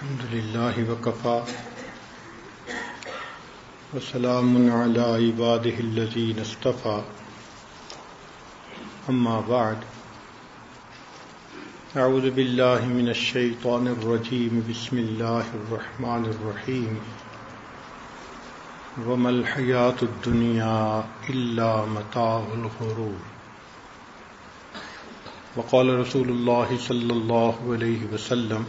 الحمد لله وكفى. وسلام على عباده الذين اصطفى. أما بعد. أعوذ بالله من الشيطان الرجيم. بسم الله الرحمن الرحيم. وما الحياة الدنيا إلا متاع الغرور. وقال رسول الله صلى الله عليه وسلم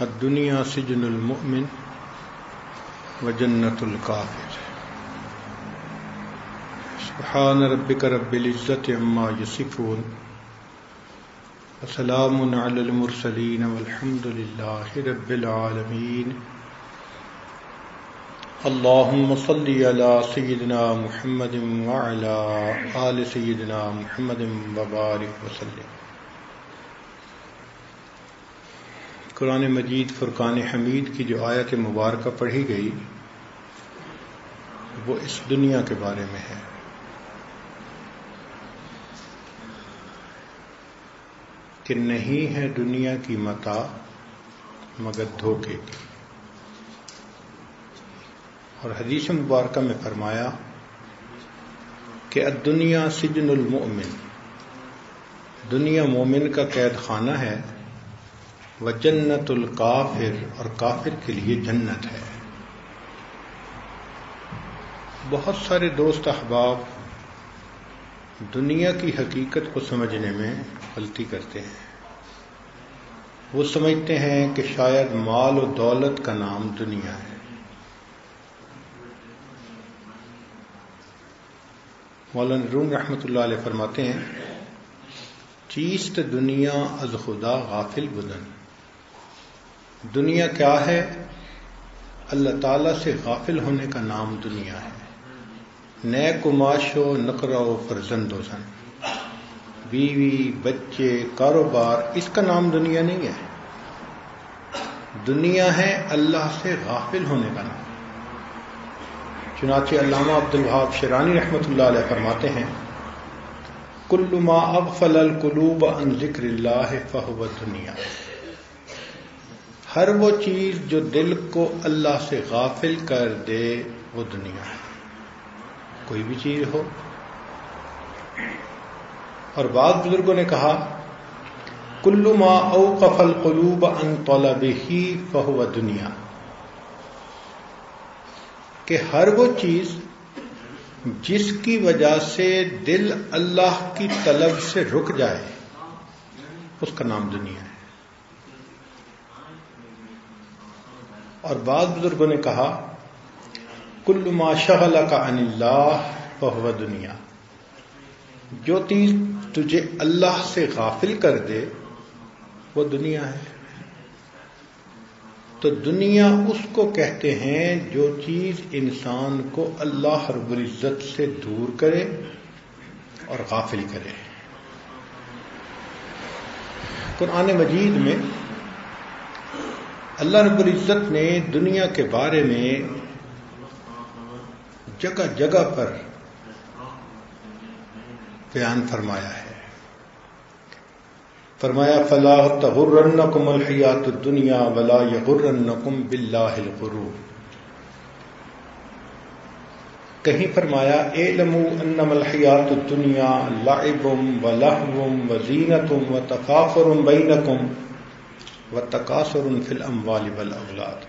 الدنيا سجن المؤمن وجنة الكافر. سبحان ربك رب العزة عما يصفون وسلام على المرسلين والحمد لله رب العالمين. اللهم صل على سيدنا محمد وعلى آل سيدنا محمد وبارك وسلم. قرآن مجید، فرقان حمید کی جو آیت مبارکہ پڑھی گئی، وہ اس دنیا کے بارے میں ہے۔ کہ نہیں ہے دنیا کی متا، مگر دھوکے۔ کی اور حدیث مبارکہ میں فرمایا کہ دنیا سجن المؤمن۔ دنیا مومن کا قید خانہ ہے۔ وہ جنت الکافر اور کافر کے لیے جنت ہے۔ بہت سارے دوست احباب دنیا کی حقیقت کو سمجھنے میں غلطی کرتے ہیں۔ وہ سمجھتے ہیں کہ شاید مال و دولت کا نام دنیا ہے۔ مولانا روم رحمۃ اللہ علیہ فرماتے ہیں، چیست دنیا از خدا غافل بدن۔ دنیا کیا ہے؟ اللہ تعالی سے غافل ہونے کا نام دنیا ہے۔ نئے کماش و نقرہ و فرزند و سن بیوی، بچے، کاروبار، اس کا نام دنیا نہیں ہے۔ دنیا ہے اللہ سے غافل ہونے کا نام۔ چنانچہ علامہ عبد الحاب شیرانی رحمۃ اللہ علیہ فرماتے ہیں، کل ما اغفل القلوب ان ذکر اللہ فہو دنیا۔ ہر وہ چیز جو دل کو اللہ سے غافل کر دے، وہ دنیا ہے۔ کوئی بھی چیز ہو۔ اور بعض بزرگوں نے کہا، کلو ما اوقف القلوب ان طلب ہی فہو دنیا۔ کہ ہر وہ چیز جس کی وجہ سے دل اللہ کی طلب سے رک جائے، اس کا نام دنیا ہے۔ اور بعض بزرگوں نے کہا، کل ما شغل کا ان اللہ بہو دنیا. جو چیز تجھے اللہ سے غافل کر دے، وہ دنیا ہے۔ تو دنیا اس کو کہتے ہیں جو چیز انسان کو اللہ رب العزت سے دور کرے اور غافل کرے۔ قرآن مجید میں اللہ رب العزت نے دنیا کے بارے میں جگہ جگہ پر بیان فرمایا ہے۔ فرمایا فلاح تغرنکم الحیات الدنیا ولا یغرنکم باللہ الغرور۔ کہیں فرمایا اعلموا انما الحیات الدنیا لعب و لہو و بینکم۔ و تکاثر فی الاموال والاولاد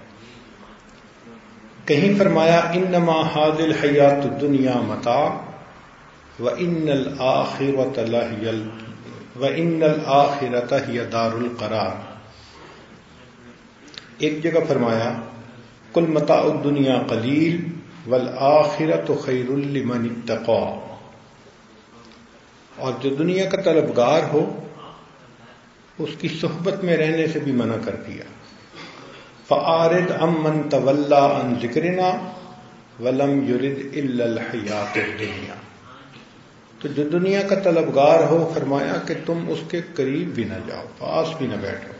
کہیں فرمایا، انما هذه الحیات الدنیا متاع و ان الاخرۃ لہی و ان الآخرت ہی دار القرار. ایک جگہ فرمایا، کل متا دنیا قلیل والآخرت خیر لمن اتقا. اور جو دنیا کا طلبگار ہو اس کی صحبت میں رہنے سے بھی منع کر دیا۔ فعارد امن طول ان ذکرنا ولم یورد الحیات دنیا تو جو دنیا کا طلبگار ہو، فرمایا کہ تم اس کے قریب بھی نہ جاؤ، پاس بھی نہ بیٹھو۔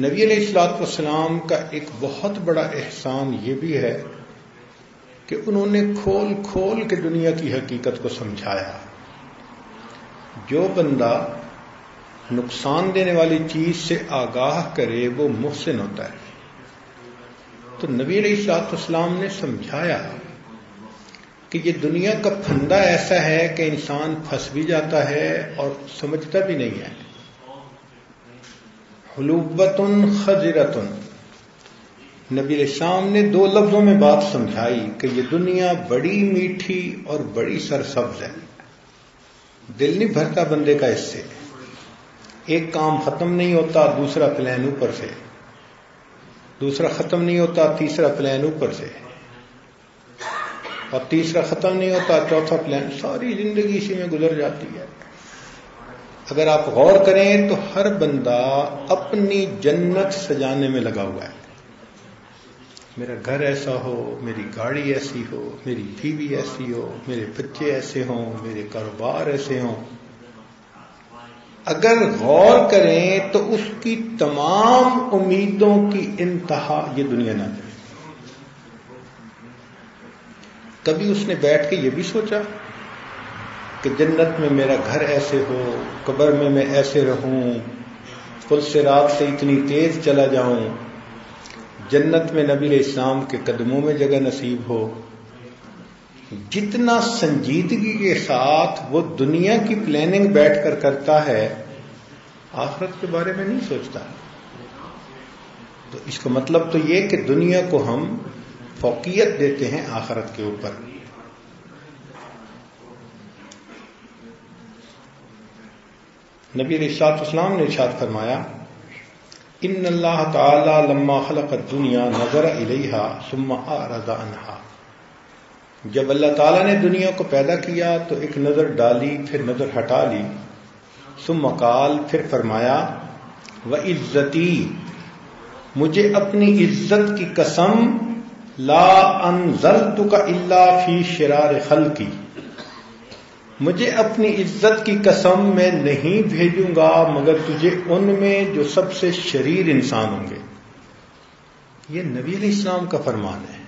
نبی علیہ السلاط والسلام کا ایک بہت بڑا احسان یہ بھی ہے کہ انہوں نے کھول کھول کے دنیا کی حقیقت کو سمجھایا۔ جو بندہ نقصان دینے والی چیز سے آگاہ کرے وہ محسن ہوتا ہے۔ تو نبی علیہ سات اسلام نے سمجھایا کہ یہ دنیا کا پھندا ایسا ہے کہ انسان پھنس بھی جاتا ہے اور سمجھتا بھی نہیں ہے۔ حلوبتن خزرتن نبی السلام نے دو لفظوں میں بات سمجھائی کہ یہ دنیا بڑی میٹھی اور بڑی سرسبز ہے۔ دل نہیں بھرتا بندے کا اس سے۔ ایک کام ختم نہیں ہوتا، دوسرا پلان اوپر سے۔ دوسرا ختم نہیں ہوتا، تیسرا پلان اوپر سے۔ اور تیسرا ختم نہیں ہوتا، چوتھا پلان ساری زندگی اسی میں گزر جاتی ہے۔ اگر آپ غور کریں تو ہر بندہ اپنی جنت سجانے میں لگا ہوا ہے۔ میرا گھر ایسا ہو، میری گاڑی ایسی ہو، میری بیوی ایسی ہو، میرے بچے ایسے ہوں، میرے کاروبار ایسے ہوں۔ اگر غور کریں تو اس کی تمام امیدوں کی انتہا یہ دنیا نہ دے کبھی اس نے بیٹھ کے یہ بھی سوچا کہ جنت میں میرا گھر ایسے ہو، قبر میں میں ایسے رہوں، پل سے رات سے اتنی تیز چلا جاؤں، جنت میں نبی علیہ السلام کے قدموں میں جگہ نصیب ہو۔ جتنا سنجیدگی کے ساتھ وہ دنیا کی پلاننگ بیٹھ کر کرتا ہے، آخرت کے بارے میں نہیں سوچتا۔ تو اس کا مطلب تو یہ کہ دنیا کو ہم فوقیت دیتے ہیں آخرت کے اوپر۔ نبی رشاط اسلام نے ارشاد فرمایا، ان اللہ تعالی لما خلق دنیا نظر الیہا ثم اعرض عنہا۔ جب اللہ تعالی نے دنیا کو پیدا کیا تو ایک نظر ڈالی، پھر نظر ہٹا لی۔ ثم قال، پھر فرمایا و عزتی مجھے اپنی عزت کی قسم، لا انزلتک الا فی شرار خلقی۔ مجھے اپنی عزت کی قسم میں نہیں بھیجوں گا، مگر تجھے ان میں جو سب سے شریر انسان ہوں گے۔ یہ نبی علیہ السلام کا فرمان ہے۔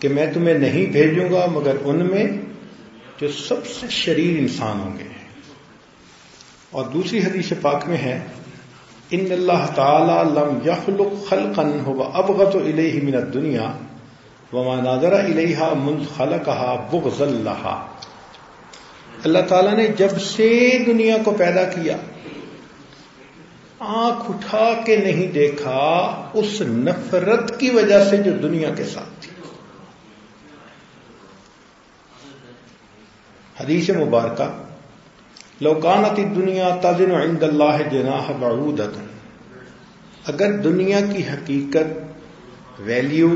کہ میں تمہیں نہیں بھیجوں گا، مگر ان میں جو سب سے شریر انسان ہوں گے۔ اور دوسری حدیث پاک میں ہے، ان اللہ تعالی لم یخلق خلقا هو ابغض الیہ من الدنیا وما نظر الیہا منذ خلقها بغضا لها اللہ تعالیٰ نے جب سے دنیا کو پیدا کیا، آنکھ اٹھا کے نہیں دیکھا، اس نفرت کی وجہ سے جو دنیا کے ساتھ تھی۔ حدیث مبارکہ لوکانتی دنیا تازن عند اللہ جناح بعودت، اگر دنیا کی حقیقت ویلیو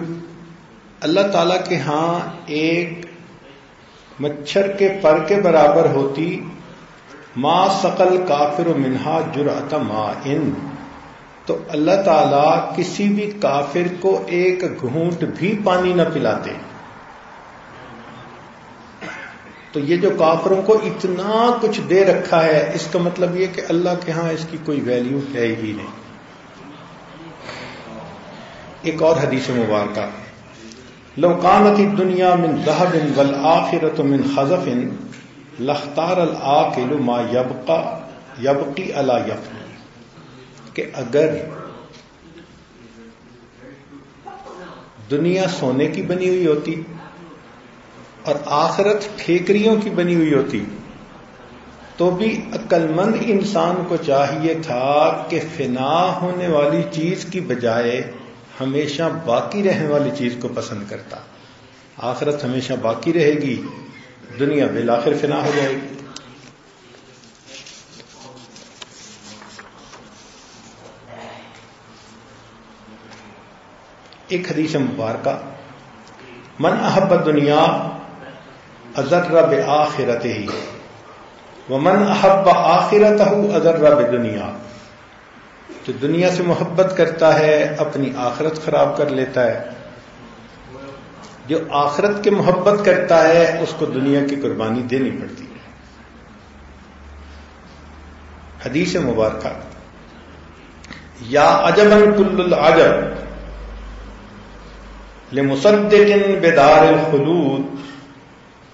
اللہ تعالی کے ہاں ایک مچھر کے پر کے برابر ہوتی، ما سقل کافر و منہا جرات ما ان تو اللہ تعالی کسی بھی کافر کو ایک گھونٹ بھی پانی نہ پلاتے۔ تو یہ جو کافروں کو اتنا کچھ دے رکھا ہے، اس کا مطلب یہ کہ اللہ کے ہاں اس کی کوئی ویلیو ہے ہی نہیں۔ ایک اور حدیث مبارکہ لو کانت دنیا من ذهب والآخرت من خزف لختار العاقل ما یبقا یبقی الا یفنی کہ اگر دنیا سونے کی بنی ہوئی ہوتی اور آخرت ٹھیکریوں کی بنی ہوئی ہوتی۔ تو بھی عقل مند انسان کو چاہیے تھا کہ فنا ہونے والی چیز کی بجائے ہمیشہ باقی رہنے والی چیز کو پسند کرتا۔ آخرت ہمیشہ باقی رہے گی، دنیا بالآخر فنا ہو جائے گی۔ ایک حدیث مبارکہ۔ من احب دنیا ازر رب آخرت ہی وہ من احب آخرت ہوں ازر رب دنیا. جو دنیا سے محبت کرتا ہے، اپنی آخرت خراب کر لیتا ہے. جو آخرت کے محبت کرتا ہے، اس کو دنیا کی قربانی دینی پڑتی ہے. حدیث مبارکہ. یا اجمن کل العجب. لمصدق بدار الخلود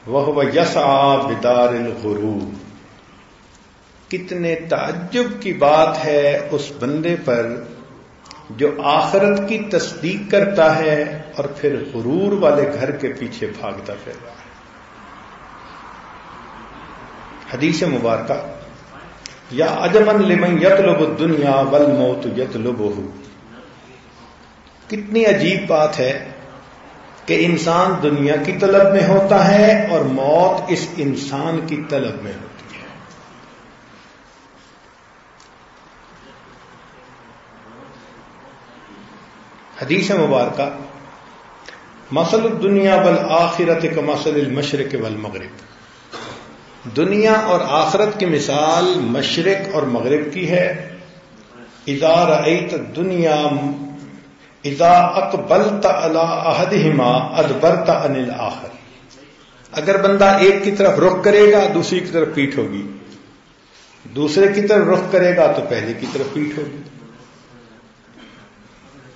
وہ یسا بدار الغرور۔ کتنے تعجب کی بات ہے اس بندے پر جو آخرت کی تصدیق کرتا ہے اور پھر غرور والے گھر کے پیچھے بھاگتا پھر رہا ہے۔ حدیث مبارکہ۔ یا اجمن لمن یتلب دنیا ول موت یت کتنی عجیب بات ہے۔ کہ انسان دنیا کی طلب میں ہوتا ہے اور موت اس انسان کی طلب میں ہوتی ہے۔ حدیث مبارکہ مسل الدنیا بل آخرت کا مسل المشرق والمغرب۔ دنیا اور آخرت کی مثال مشرق اور مغرب کی ہے۔ ادار ایت دنیا ادا اکبلتا عہدہما ادبرتا انل آخر اگر بندہ ایک کی طرف رخ کرے گا، دوسری کی طرف پیٹ ہوگی۔ دوسرے کی طرف رخ کرے گا تو پہلے کی طرف پیٹ ہوگی۔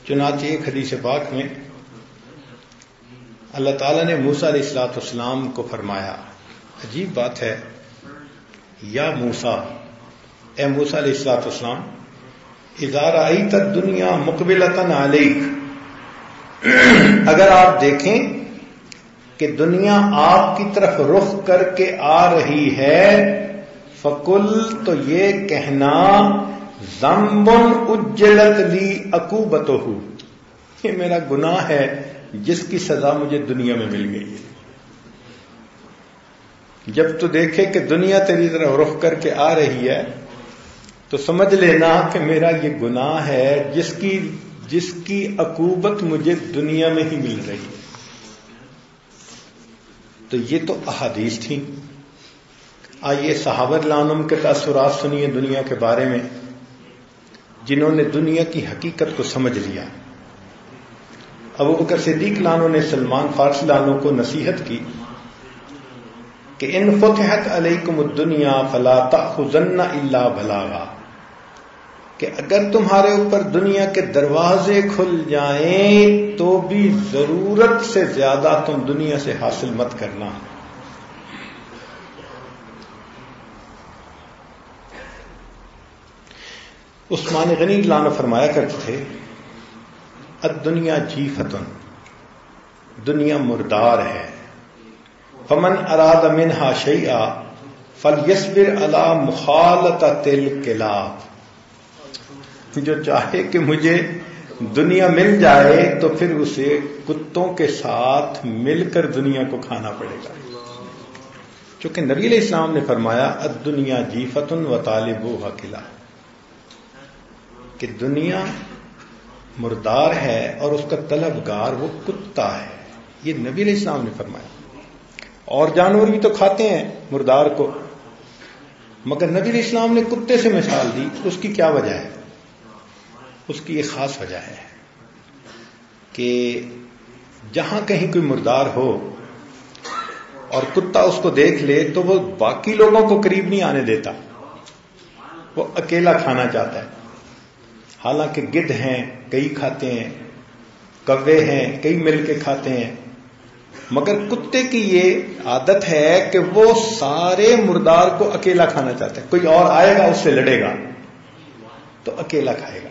چنانچہ ایک حدیث پاک میں اللہ تعالیٰ نے موسا علیہ السلاط اسلام کو فرمایا، عجیب بات ہے، یا موسا اے موسا علیہ السلاط اسلام ادارہ آئی تک دنیا مقبل علیک اگر آپ دیکھیں کہ دنیا آپ کی طرف رخ کر کے آ رہی ہے فکل تو یہ کہنا زمبن اجلت لی اکوبت یہ میرا گناہ ہے، جس کی سزا مجھے دنیا میں مل گئی۔ ہے جب تو دیکھے کہ دنیا تیری طرح رخ کر کے آ رہی ہے تو سمجھ لینا کہ میرا یہ گناہ ہے، جس کی جس کی عقوبت مجھے دنیا میں ہی مل رہی ہے۔ تو یہ تو احادیث تھی آئیے صحابت لانم کے تاثرات سنیے دنیا کے بارے میں، جنہوں نے دنیا کی حقیقت کو سمجھ لیا۔ ابو بکر صدیق لانوں نے سلمان فارس لانوں کو نصیحت کی کہ ان فتحت علیکم الدنیا فلا تأخذن الا بلاغا۔ کہ اگر تمہارے اوپر دنیا کے دروازے کھل جائیں تو بھی ضرورت سے زیادہ تم دنیا سے حاصل مت کرنا۔ عثمان غنی لانا فرمایا کرتے تھے دنیا جی فتن، دنیا مردار ہے۔ فمن اراد منہا شیا فل یسبر اللہ مخالت تل کلا جو چاہے کہ مجھے دنیا مل جائے تو پھر اسے کتوں کے ساتھ مل کر دنیا کو کھانا پڑے گا۔ چونکہ نبی علیہ السلام نے فرمایا اد دنیا جی فتن و طالب و قلعہ۔ کہ دنیا مردار ہے اور اس کا طلبگار وہ کتا ہے۔ یہ نبی علیہ السلام نے فرمایا۔ اور جانور بھی تو کھاتے ہیں مردار کو۔ مگر نبی علیہ السلام نے کتے سے مثال دی، اس کی کیا وجہ ہے؟ اس کی ایک خاص وجہ ہے کہ جہاں کہیں کوئی مردار ہو اور کتا اس کو دیکھ لے تو وہ باقی لوگوں کو قریب نہیں آنے دیتا۔ وہ اکیلا کھانا چاہتا ہے۔ حالانکہ گد ہیں، کئی کھاتے ہیں، کوے ہیں، کئی مل کے کھاتے ہیں۔ مگر کتے کی یہ عادت ہے کہ وہ سارے مردار کو اکیلا کھانا چاہتے ہیں کوئی اور آئے گا، اس سے لڑے گا۔ تو اکیلا کھائے گا۔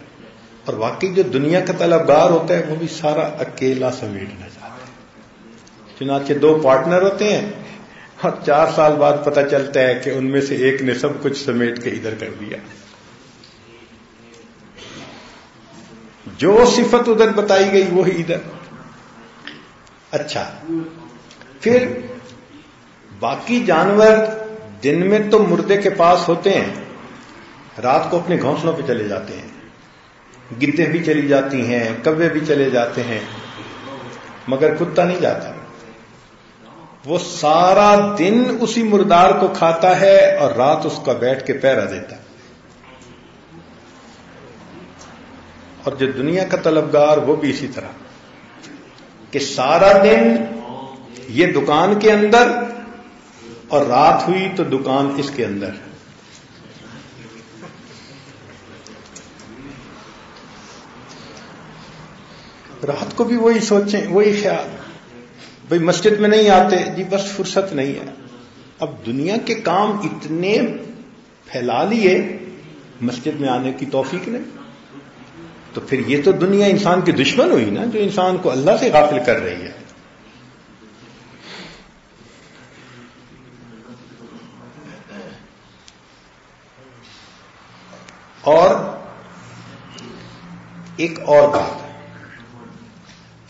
اور واقعی جو دنیا کا طلبگار ہوتا ہے، وہ بھی سارا اکیلا سمیٹنا چاہتا ہے۔ چنانچہ دو پارٹنر ہوتے ہیں، اور چار سال بعد پتہ چلتا ہے کہ ان میں سے ایک نے سب کچھ سمیٹ کے ادھر کر دیا۔ جو صفت ادھر بتائی گئی، وہی ادھر۔ اچھا۔ پھر باقی جانور دن میں تو مردے کے پاس ہوتے ہیں، رات کو اپنے گھونسلوں پہ چلے جاتے ہیں۔ گدے بھی چلی جاتی ہیں کبے بھی چلے جاتے ہیں، مگر کتا نہیں جاتا۔ وہ سارا دن اسی مردار کو کھاتا ہے اور رات اس کا بیٹھ کے پیرا دیتا۔ ہے اور جو دنیا کا طلبگار وہ بھی اسی طرح۔ کہ سارا دن یہ دکان کے اندر اور رات ہوئی تو دکان اس کے اندر۔ رات کو بھی وہی سوچیں، وہی خیال۔ بھائی مسجد میں نہیں آتے جی بس فرصت نہیں ہے۔ اب دنیا کے کام اتنے پھیلا لیے، مسجد میں آنے کی توفیق نے۔ تو پھر یہ تو دنیا انسان کی دشمن ہوئی نا، جو انسان کو اللہ سے غافل کر رہی ہے۔ اور ایک اور بات۔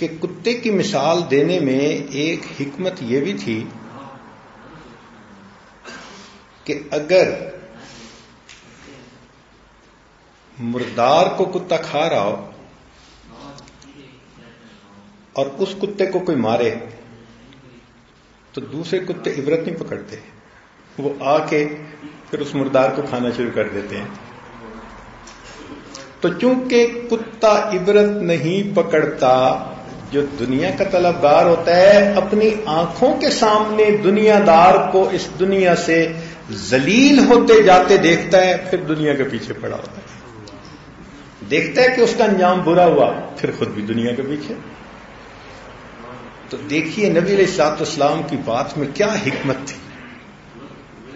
کہ کتے کی مثال دینے میں ایک حکمت یہ بھی تھی کہ اگر مردار کو کتا کھا رہا ہو اور اس کتے کو کوئی مارے تو دوسرے کتے عبرت نہیں پکڑتے۔ وہ آ کے پھر اس مردار کو کھانا شروع کر دیتے ہیں۔ تو چونکہ کتا عبرت نہیں پکڑتا جو دنیا کا طلبگار ہوتا ہے، اپنی آنکھوں کے سامنے دنیا دار کو اس دنیا سے ذلیل ہوتے جاتے دیکھتا ہے، پھر دنیا کے پیچھے پڑا ہوتا ہے۔ دیکھتا ہے کہ اس کا انجام برا ہوا، پھر خود بھی دنیا کے پیچھے۔ تو دیکھیے، نبی علیہ سات اسلام کی بات میں کیا حکمت تھی۔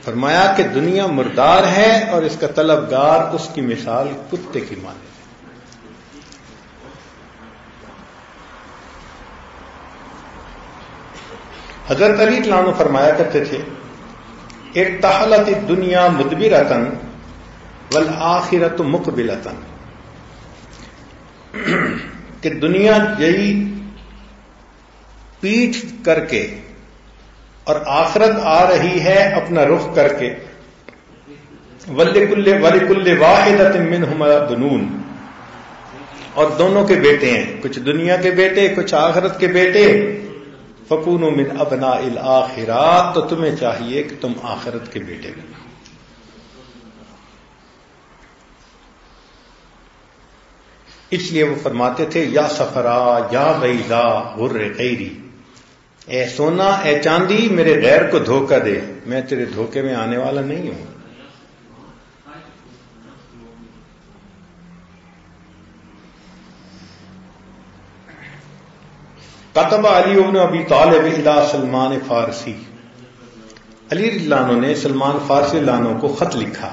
فرمایا کہ دنیا مردار ہے اور اس کا طلبگار اس کی مثال کتے کی مانے حضرت علی لانو فرمایا کرتے تھے ایک دنیا مدبی رتن ول مقبلتن کہ دنیا یہی پیٹ کر کے اور آخرت آ رہی ہے اپنا رخ کر کے۔ ولی کل ولی کل واحد بنون اور دونوں کے بیٹے ہیں، کچھ دنیا کے بیٹے، کچھ آخرت کے بیٹے۔ فکون من ابنا الآخرات تو تمہیں چاہیے کہ تم آخرت کے بیٹے بنا اس لیے وہ فرماتے تھے، یا سفرا، یا بیزا غر خیری اے سونا، اے چاندی، میرے غیر کو دھوکہ دے۔ میں تیرے دھوکے میں آنے والا نہیں ہوں۔ قطب علی ابن ابی طالب الا سلمان فارسی۔ علی لانو نے سلمان فارسی لانو کو خط لکھا۔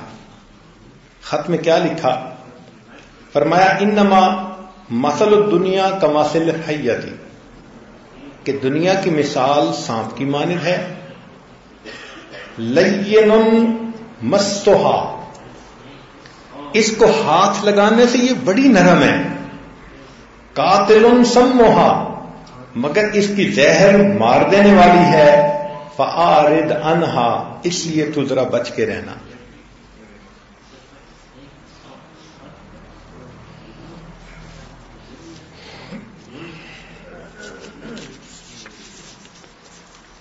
خط میں کیا لکھا؟ فرمایا، انما مسل دنیا کا مسل حیتی کہ دنیا کی مثال سانپ کی مانند ہے۔ لین مستوہا اس کو ہاتھ لگانے سے یہ بڑی نرم ہے۔ قاتل سموہا۔ مگر اس کی زہر مار دینے والی ہے فعارد انہا اس لیے تو ذرا بچ کے رہنا۔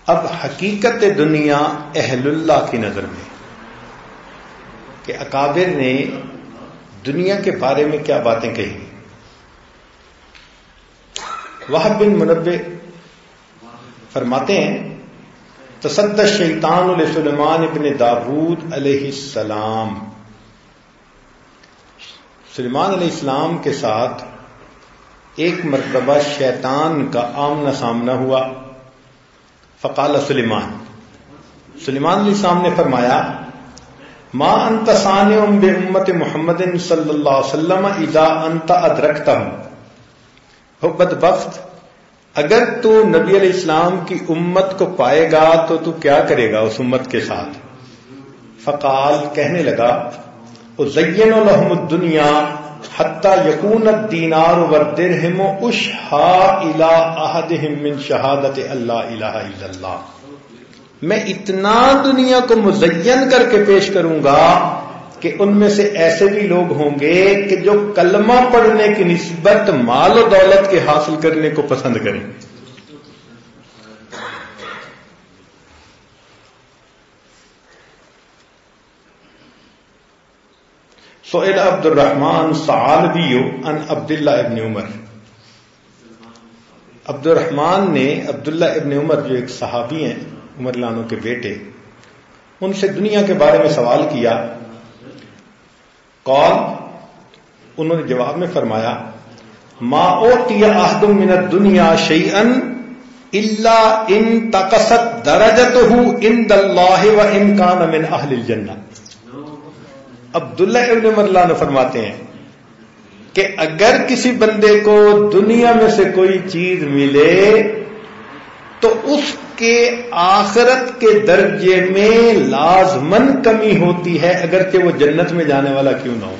اب حقیقت دنیا اہل اللہ کی نظر میں کہ اکابر نے دنیا کے بارے میں کیا باتیں کہی۔ وہ بن منبع فرماتے ہیں تصد شیطان سلیمان ابن داود علیہ السلام۔ سلیمان علیہ السلام کے ساتھ ایک مرتبہ شیطان کا آمنا سامنا ہوا۔ فقال سلیمان۔ سلیمان علیہ السلام نے فرمایا ماں انت سان بے امت محمد صلی اللہ علیہ وسلم اذا انت ادرکتا ہوں حبت بخت اگر تو نبی علیہ السلام کی امت کو پائے گا تو تو کیا کرے گا اس امت کے ساتھ؟ فقال، کہنے لگا زین الحم دنیا حتہ یقون دینار ور ہم اش ہا من شہادت اللہ الہ الا اللہ. میں اتنا دنیا کو مزین کر کے پیش کروں گا کہ ان میں سے ایسے بھی لوگ ہوں گے کہ جو کلمہ پڑھنے کی نسبت مال و دولت کے حاصل کرنے کو پسند کریں۔ گے سہیل عبد الرحمان سالبی ان عبداللہ ابن عمر۔ عبد الرحمان نے عبداللہ ابن عمر جو ایک صحابی ہیں، عمر لانو کے بیٹے، ان سے دنیا کے بارے میں سوال کیا۔ کال انہوں نے جواب میں فرمایا، ما اوٹیا آدم من دنیا شعی ان اللہ ان تقست درجت ہوں ان و ان کا من اہل الجنت عبداللہ ابن مرلہ نے فرماتے ہیں کہ اگر کسی بندے کو دنیا میں سے کوئی چیز ملے تو اس کے آخرت کے درجے میں لازمن کمی ہوتی ہے، اگرچہ وہ جنت میں جانے والا کیوں نہ ہو۔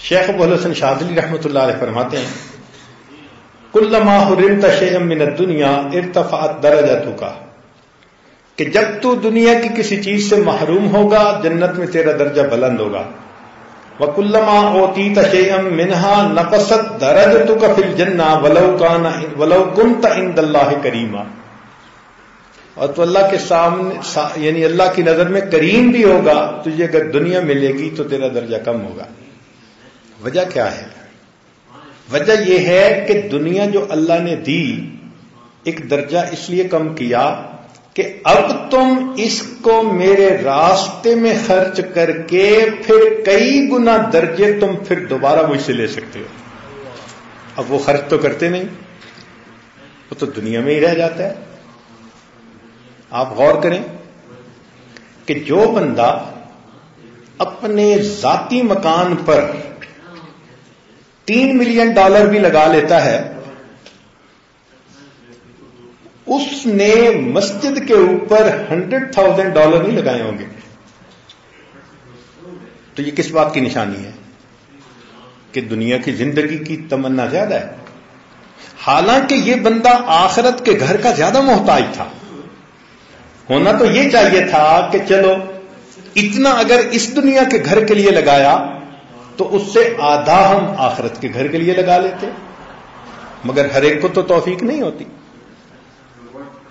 شیخ ابو الحسن شادلی رحمۃ اللہ علیہ فرماتے ہیں کل حرمت شیئم من الدنیا ارتفعت درجہ کا کہ جب تو دنیا کی کسی چیز سے محروم ہوگا، جنت میں تیرا درجہ بلند ہوگا۔ وہ اوتی تشیم منہا نقصت درج تو کا جنا ولو کان کن اللہ کریما اور تو اللہ کے سامنے یعنی اللہ کی نظر میں کریم بھی ہوگا، تجھے اگر دنیا ملے گی تو تیرا درجہ کم ہوگا۔ وجہ کیا ہے؟ وجہ یہ ہے کہ دنیا جو اللہ نے دی، ایک درجہ اس لیے کم کیا کہ اب تم اس کو میرے راستے میں خرچ کر کے پھر کئی گنا درجے تم پھر دوبارہ مجھ سے لے سکتے ہو۔ اب وہ خرچ تو کرتے نہیں۔ وہ تو دنیا میں ہی رہ جاتا ہے۔ آپ غور کریں کہ جو بندہ اپنے ذاتی مکان پر تین ملین ڈالر بھی لگا لیتا ہے اس نے مسجد کے اوپر ہنڈریڈ تھاؤزینڈ ڈالر نہیں لگائے ہوں گے۔ تو یہ کس بات کی نشانی ہے؟ کہ دنیا کی زندگی کی تمنا زیادہ ہے۔ حالانکہ یہ بندہ آخرت کے گھر کا زیادہ محتاج تھا۔ ہونا تو یہ چاہیے تھا کہ چلو، اتنا اگر اس دنیا کے گھر کے لیے لگایا، تو اس سے آدھا ہم آخرت کے گھر کے لیے لگا لیتے۔ مگر ہر ایک کو تو توفیق نہیں ہوتی۔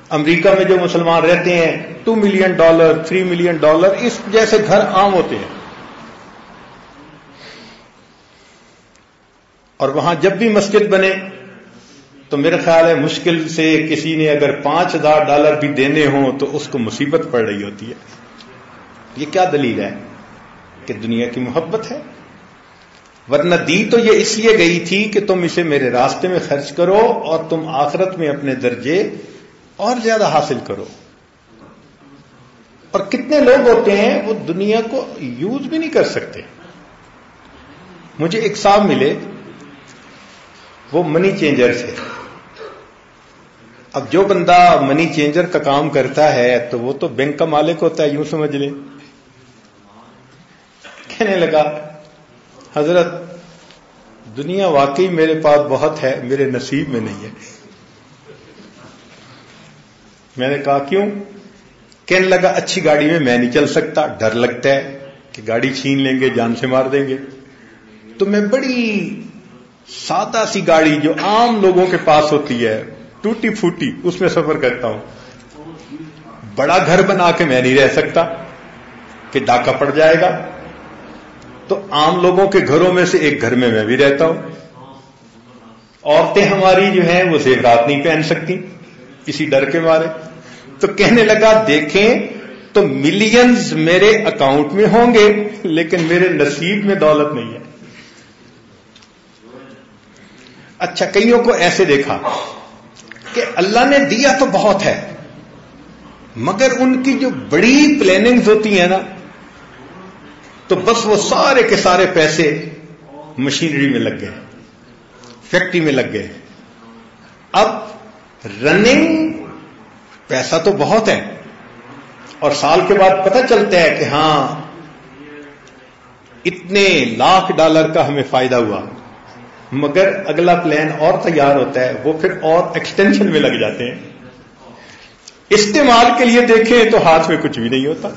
امریکہ میں جو مسلمان رہتے ہیں two million dollar three million dollar اس جیسے گھر عام ہوتے ہیں۔ اور وہاں جب بھی مسجد بنے، تو میرا خیال ہے مشکل سے کسی نے اگر پانچ ہزار ڈالر بھی دینے ہوں، تو اس کو مصیبت پڑ رہی ہوتی ہے۔ یہ کیا دلیل ہے کہ دنیا کی محبت ہے؟ ورنہ دی تو یہ اس لیے گئی تھی کہ تم اسے میرے راستے میں خرچ کرو اور تم آخرت میں اپنے درجے اور زیادہ حاصل کرو۔ اور کتنے لوگ ہوتے ہیں وہ دنیا کو یوز بھی نہیں کر سکتے۔ مجھے ایک صاحب ملے، وہ منی چینجر سے اب جو بندہ منی چینجر کا کام کرتا ہے تو وہ تو بینک کا مالک ہوتا ہے، یوں سمجھ لے کہنے لگا، حضرت، دنیا واقعی میرے پاس بہت ہے، میرے نصیب میں نہیں ہے۔ میں نے کہا، کیوں؟ کہنے لگا، اچھی گاڑی میں میں نہیں چل سکتا. ڈر لگتا ہے کہ گاڑی چھین لیں گے، جان سے مار دیں گے۔ تو میں بڑی سادہ سی گاڑی جو عام لوگوں کے پاس ہوتی ہے، ٹوٹی پھوٹی، اس میں سفر کرتا ہوں۔ بڑا گھر بنا کے میں نہیں رہ سکتا کہ ڈاکہ پڑ جائے گا۔ تو عام لوگوں کے گھروں میں سے ایک گھر میں میں بھی رہتا ہوں۔ عورتیں ہماری جو ہیں، وہ زیورات نہیں پہن سکتی۔ کسی ڈر کے مارے۔ تو کہنے لگا، دیکھیں تو ملینز میرے اکاؤنٹ میں ہوں گے، لیکن میرے نصیب میں دولت نہیں ہے۔ اچھا کئیوں کو ایسے دیکھا کہ اللہ نے دیا تو بہت ہے، مگر ان کی جو بڑی پلاننگز ہوتی ہیں نا، تو بس وہ سارے کے سارے پیسے مشینری میں لگ گئے فیکٹری میں لگ گئے۔ اب رننگ پیسہ تو بہت ہے اور سال کے بعد پتہ چلتا ہے کہ ہاں اتنے لاکھ ڈالر کا ہمیں فائدہ ہوا۔ مگر اگلا پلان اور تیار ہوتا ہے، وہ پھر اور ایکسٹینشن میں لگ جاتے ہیں۔ استعمال کے لیے دیکھیں تو ہاتھ میں کچھ بھی نہیں ہوتا۔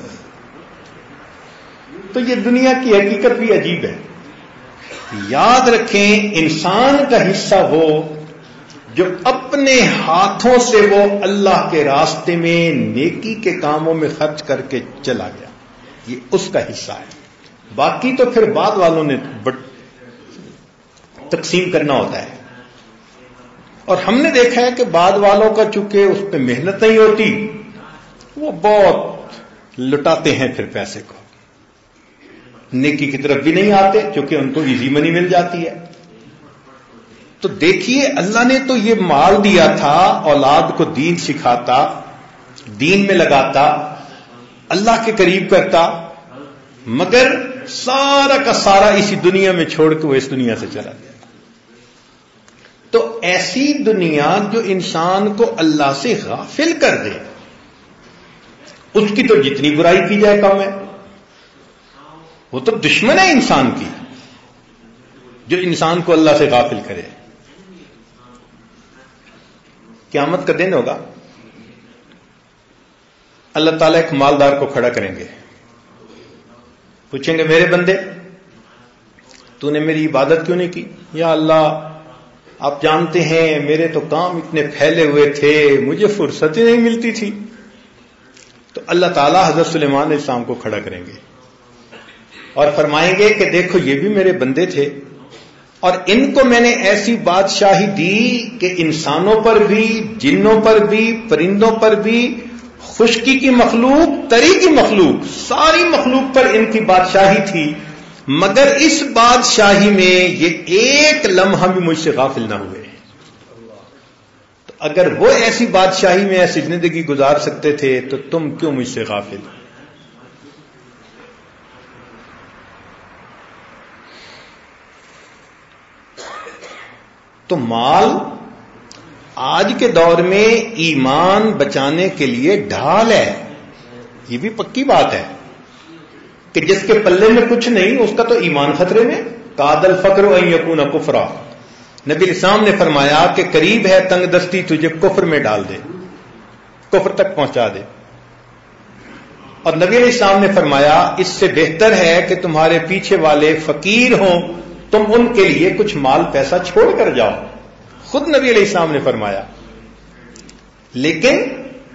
تو یہ دنیا کی حقیقت بھی عجیب ہے۔ یاد رکھیں، انسان کا حصہ وہ جو اپنے ہاتھوں سے وہ اللہ کے راستے میں نیکی کے کاموں میں خرچ کر کے چلا گیا۔ یہ اس کا حصہ ہے۔ باقی تو پھر بعد والوں نے تقسیم کرنا ہوتا ہے۔ اور ہم نے دیکھا ہے کہ بعد والوں کا چونکہ اس پہ محنت نہیں ہوتی، وہ بہت لٹاتے ہیں پھر پیسے کو۔ نیکی کی طرف بھی نہیں آتے، چونکہ ان کو ایزی منی مل جاتی ہے۔ تو دیکھیے، اللہ نے تو یہ مال دیا تھا، اولاد کو دین سکھاتا، دین میں لگاتا، اللہ کے قریب کرتا، مگر سارا کا سارا اسی دنیا میں چھوڑ کے وہ اس دنیا سے چلا گیا۔ تو ایسی دنیا جو انسان کو اللہ سے غافل کر دے، اس کی تو جتنی برائی کی جائے کم ہے۔ وہ تو دشمن ہے انسان کی، جو انسان کو اللہ سے غافل کرے۔ قیامت کا دن ہوگا۔ اللہ تعالیٰ ایک مالدار کو کھڑا کریں گے۔ پوچھیں گے، میرے بندے، تو نے میری عبادت کیوں نہیں کی؟ یا اللہ، آپ جانتے ہیں، میرے تو کام اتنے پھیلے ہوئے تھے، مجھے فرصت ہی نہیں ملتی تھی۔ تو اللہ تعالیٰ حضرت سلیمان اسلام کو کھڑا کریں گے۔ اور فرمائیں گے کہ دیکھو، یہ بھی میرے بندے تھے۔ اور ان کو میں نے ایسی بادشاہی دی کہ انسانوں پر بھی، جنوں پر بھی، پرندوں پر بھی، خشکی کی مخلوق، تری کی مخلوق، ساری مخلوق پر ان کی بادشاہی تھی۔ مگر اس بادشاہی میں یہ ایک لمحہ بھی مجھ سے غافل نہ ہوئے۔ تو اگر وہ ایسی بادشاہی میں ایسی زندگی گزار سکتے تھے تو تم کیوں مجھ سے غافل؟ تو مال آج کے دور میں ایمان بچانے کے لیے ڈھال ہے۔ یہ بھی پکی بات ہے کہ جس کے پلے میں کچھ نہیں، اس کا تو ایمان خطرے میں۔ کادل فکر و یقون کفرا۔ نبی اسلام نے فرمایا کہ قریب ہے تنگ دستی تجھے کفر میں ڈال دے، کفر تک پہنچا دے۔ اور نبی علیہ السلام نے فرمایا، اس سے بہتر ہے کہ تمہارے پیچھے والے فقیر ہوں تم ان کے لیے کچھ مال پیسہ چھوڑ کر جاؤ۔ خود نبی علیہ السلام نے فرمایا۔ لیکن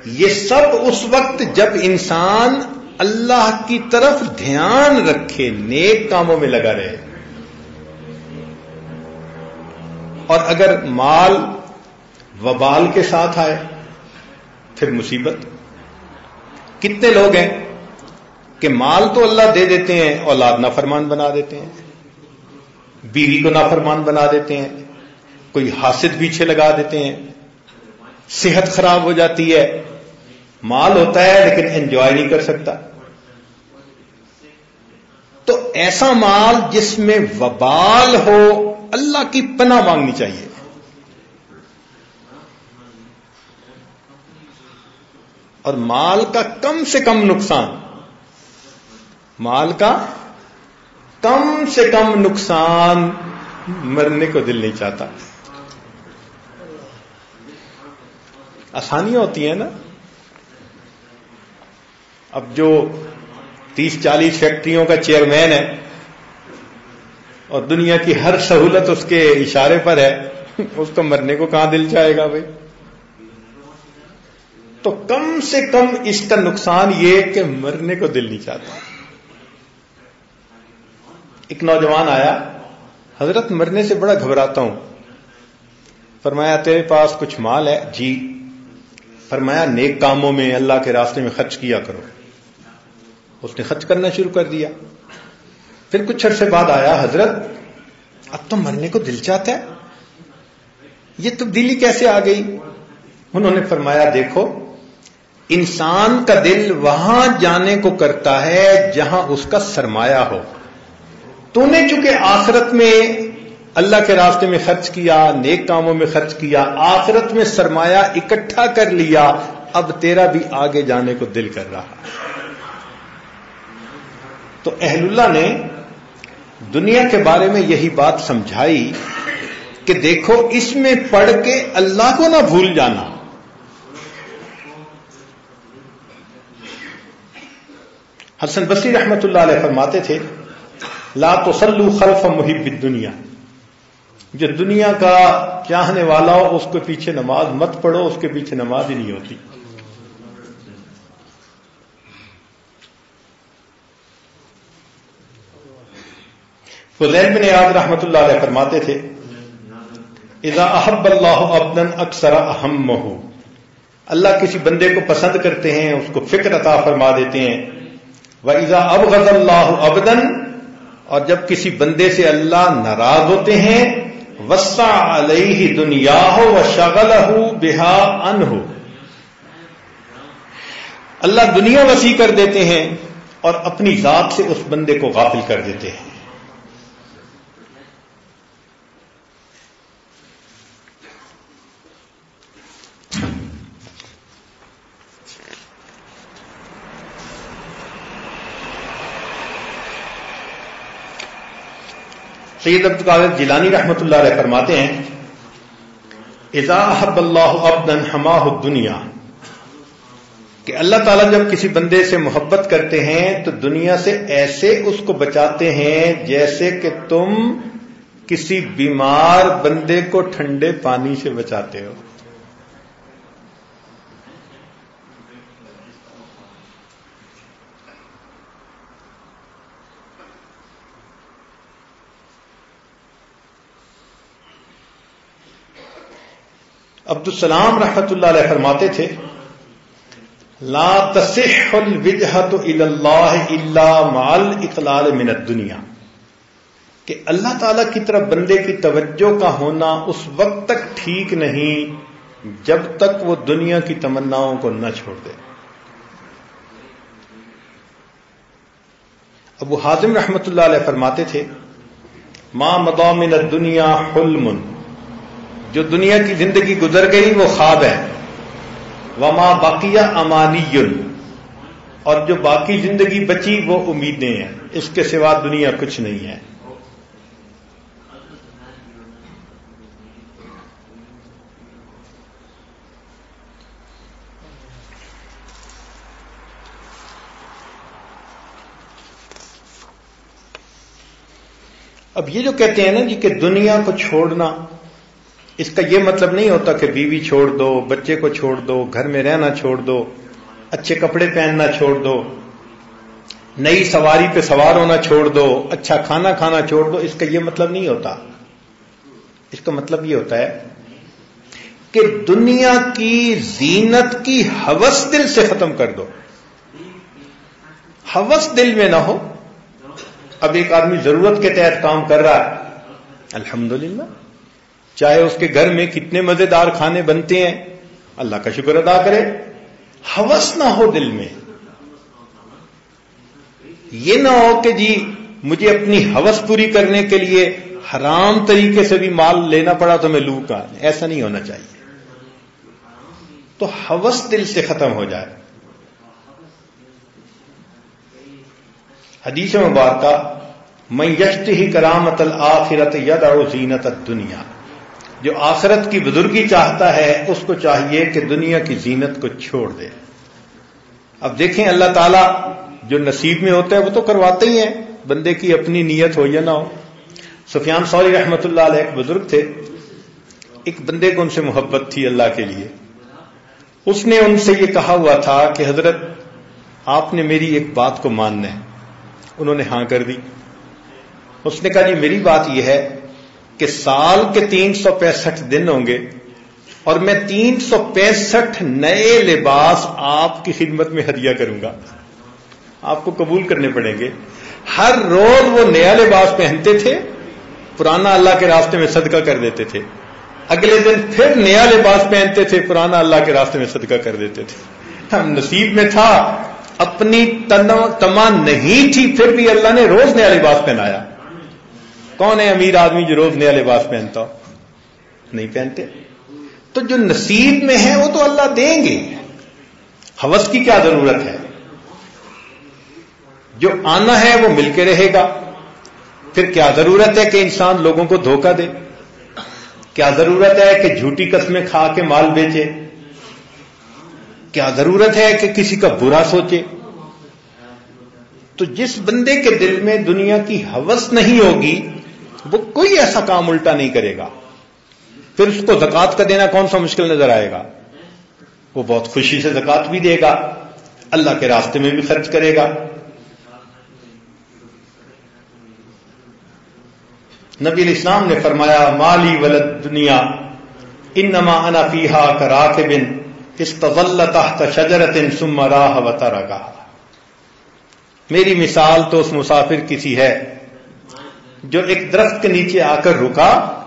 یہ سب اس وقت جب انسان اللہ کی طرف دھیان رکھے، نیک کاموں میں لگا رہے۔ اور اگر مال وبال کے ساتھ آئے، پھر مصیبت۔ کتنے لوگ ہیں کہ مال تو اللہ دے دیتے ہیں، اولاد نافرمان بنا دیتے ہیں۔ بیوی کو نافرمان بنا دیتے ہیں، کوئی حاصل پیچھے لگا دیتے ہیں، صحت خراب ہو جاتی ہے، مال ہوتا ہے لیکن انجوائے نہیں کر سکتا۔ تو ایسا مال جس میں وبال ہو، اللہ کی پناہ مانگنی چاہیے۔ اور مال کا کم سے کم نقصان، مال کا کم سے کم نقصان مرنے کو دل نہیں چاہتا۔ آسانیاں ہوتی ہیں نا۔ اب جو تیس چالیس فیکٹریوں کا چیئرمین ہے اور دنیا کی ہر سہولت اس کے اشارے پر ہے، اس کو مرنے کو کہاں دل چاہے گا بھائی؟ تو کم سے کم اس کا نقصان یہ کہ مرنے کو دل نہیں چاہتا۔ ایک نوجوان آیا، حضرت مرنے سے بڑا گھبراتا ہوں۔ فرمایا، تیرے پاس کچھ مال ہے؟ جی۔ فرمایا، نیک کاموں میں اللہ کے راستے میں خرچ کیا کرو۔ اس نے خرچ کرنا شروع کر دیا۔ پھر کچھ عرصے بعد آیا، حضرت، اب تو مرنے کو دل چاہتا ہے۔ یہ تبدیلی کیسے آ گئی؟ انہوں نے فرمایا، دیکھو، انسان کا دل وہاں جانے کو کرتا ہے جہاں اس کا سرمایہ ہو۔ تو نے چونکہ آخرت میں اللہ کے راستے میں خرچ کیا، نیک کاموں میں خرچ کیا، آخرت میں سرمایہ اکٹھا کر لیا، اب تیرا بھی آگے جانے کو دل کر رہا تو اہل اللہ نے دنیا کے بارے میں یہی بات سمجھائی کہ دیکھو، اس میں پڑھ کے اللہ کو نہ بھول جانا۔ حسن بصیر رحمت اللہ علیہ فرماتے تھے لا تو خلف محب دنیا جو دنیا کا چاہنے والا ہو اس کے پیچھے نماز مت پڑھو، اس کے پیچھے نماز ہی نہیں ہوتی۔ فضیل بن یاد رحمت اللہ علیہ فرماتے تھے، اذا احب اللہ ابدن اکثر اہم اللہ کسی بندے کو پسند کرتے ہیں، اس کو فکر عطا فرما دیتے ہیں۔ وہ ایزا اب غز اللہ ابدن اور جب کسی بندے سے اللہ ناراض ہوتے ہیں وسا علیہ دنیا ہو و شغل ہو بحا ان ہو اللہ دنیا وسیع کر دیتے ہیں اور اپنی ذات سے اس بندے کو غافل کر دیتے ہیں۔ سید عبد القادر جیلانی رحمت اللہ علیہ فرماتے ہیں حب اللہ ابدن حماہ دنیا کہ اللہ تعالیٰ جب کسی بندے سے محبت کرتے ہیں تو دنیا سے ایسے اس کو بچاتے ہیں جیسے کہ تم کسی بیمار بندے کو ٹھنڈے پانی سے بچاتے ہو۔ عبد السلام رحمت اللہ علیہ فرماتے تھے، لا تصح الوجہت اللہ الا مال اقلال من الدنیا۔ کہ اللہ تعالی کی طرف بندے کی توجہ کا ہونا اس وقت تک ٹھیک نہیں، جب تک وہ دنیا کی تمناؤں کو نہ چھوڑ دے۔ ابو حازم رحمت اللہ علیہ فرماتے تھے ماں مدومن دنیا حلم جو دنیا کی زندگی گزر گئی وہ خواب ہے۔ وما باقیہ امانی اور جو باقی زندگی بچی وہ امیدیں ہیں۔ اس کے سوا دنیا کچھ نہیں ہے۔ اب یہ جو کہتے ہیں نا جی کہ دنیا کو چھوڑنا اس کا یہ مطلب نہیں ہوتا کہ بیوی چھوڑ دو، بچے کو چھوڑ دو، گھر میں رہنا چھوڑ دو، اچھے کپڑے پہننا چھوڑ دو، نئی سواری پہ سوار ہونا چھوڑ دو اچھا کھانا کھانا چھوڑ دو، اس کا یہ مطلب نہیں ہوتا۔ اس کا مطلب یہ ہوتا ہے کہ دنیا کی زینت کی حوث دل سے ختم کر دو۔ حوث دل میں نہ ہو۔ اب ایک آدمی ضرورت کے تحت کام کر رہا ہے۔ الحمدللہ۔ چاہے اس کے گھر میں کتنے مزیدار کھانے بنتے ہیں، اللہ کا شکر ادا کرے۔ ہوس نہ ہو دل میں۔ یہ نہ ہو کہ جی مجھے اپنی ہوس پوری کرنے کے لیے حرام طریقے سے بھی مال لینا پڑا تو میں لوں کا ایسا نہیں ہونا چاہیے۔ تو ہوس دل سے ختم ہو جائے۔ حدیث مبارکہ میں یشت ہی کرامت الآخرت ید اور زینت دنیا جو آخرت کی بزرگی چاہتا ہے، اس کو چاہیے کہ دنیا کی زینت کو چھوڑ دے۔ اب دیکھیں اللہ تعالیٰ جو نصیب میں ہوتا ہے، وہ تو کرواتے ہی ہیں۔ بندے کی اپنی نیت ہو یا نہ ہو۔ سفیان سوری رحمت اللہ علیہ ایک بزرگ تھے۔ ایک بندے کو ان سے محبت تھی اللہ کے لیے۔ اس نے ان سے یہ کہا ہوا تھا کہ، حضرت، آپ نے میری ایک بات کو ماننا ہے۔ انہوں نے ہاں کر دی۔ اس نے کہا جی میری بات یہ ہے کہ سال کے تین سو پینسٹھ دن ہوں گے اور میں تین سو پینسٹھ نئے لباس آپ کی خدمت میں ہدیہ کروں گا۔ آپ کو قبول کرنے پڑیں گے۔ ہر روز وہ نیا لباس پہنتے تھے، پرانا اللہ کے راستے میں صدقہ کر دیتے تھے۔ اگلے دن پھر نیا لباس پہنتے تھے، پرانا اللہ کے راستے میں صدقہ کر دیتے تھے۔ ہم نصیب میں تھا، اپنی تما نہیں تھی، پھر بھی اللہ نے روز نیا لباس پہنایا۔ کون ہے امیر آدمی جو روز نیا لباس پہنتا ہو؟ نہیں پہنتے۔ تو جو نصیب میں ہے وہ تو اللہ دیں گے۔ حوث کی کیا ضرورت ہے؟ جو آنا ہے وہ مل کے رہے گا۔ پھر کیا ضرورت ہے کہ انسان لوگوں کو دھوکہ دے؟ کیا ضرورت ہے کہ جھوٹی قسمیں کھا کے مال بیچے؟ کیا ضرورت ہے کہ کسی کا برا سوچے؟ تو جس بندے کے دل میں دنیا کی حوث نہیں ہوگی وہ کوئی ایسا کام الٹا نہیں کرے گا۔ پھر اس کو زکات کا دینا کون سا مشکل نظر آئے گا؟ وہ بہت خوشی سے زکات بھی دے گا۔ اللہ کے راستے میں بھی خرچ کرے گا۔ نبی الاسلام نے فرمایا، مالی ولد دنیا ان نما انا فیحا کرا کے بن تحت شجرت ثم راہ وطرگا میری مثال تو اس مسافر کسی ہے۔ جو ایک درخت کے نیچے آ کر رکا،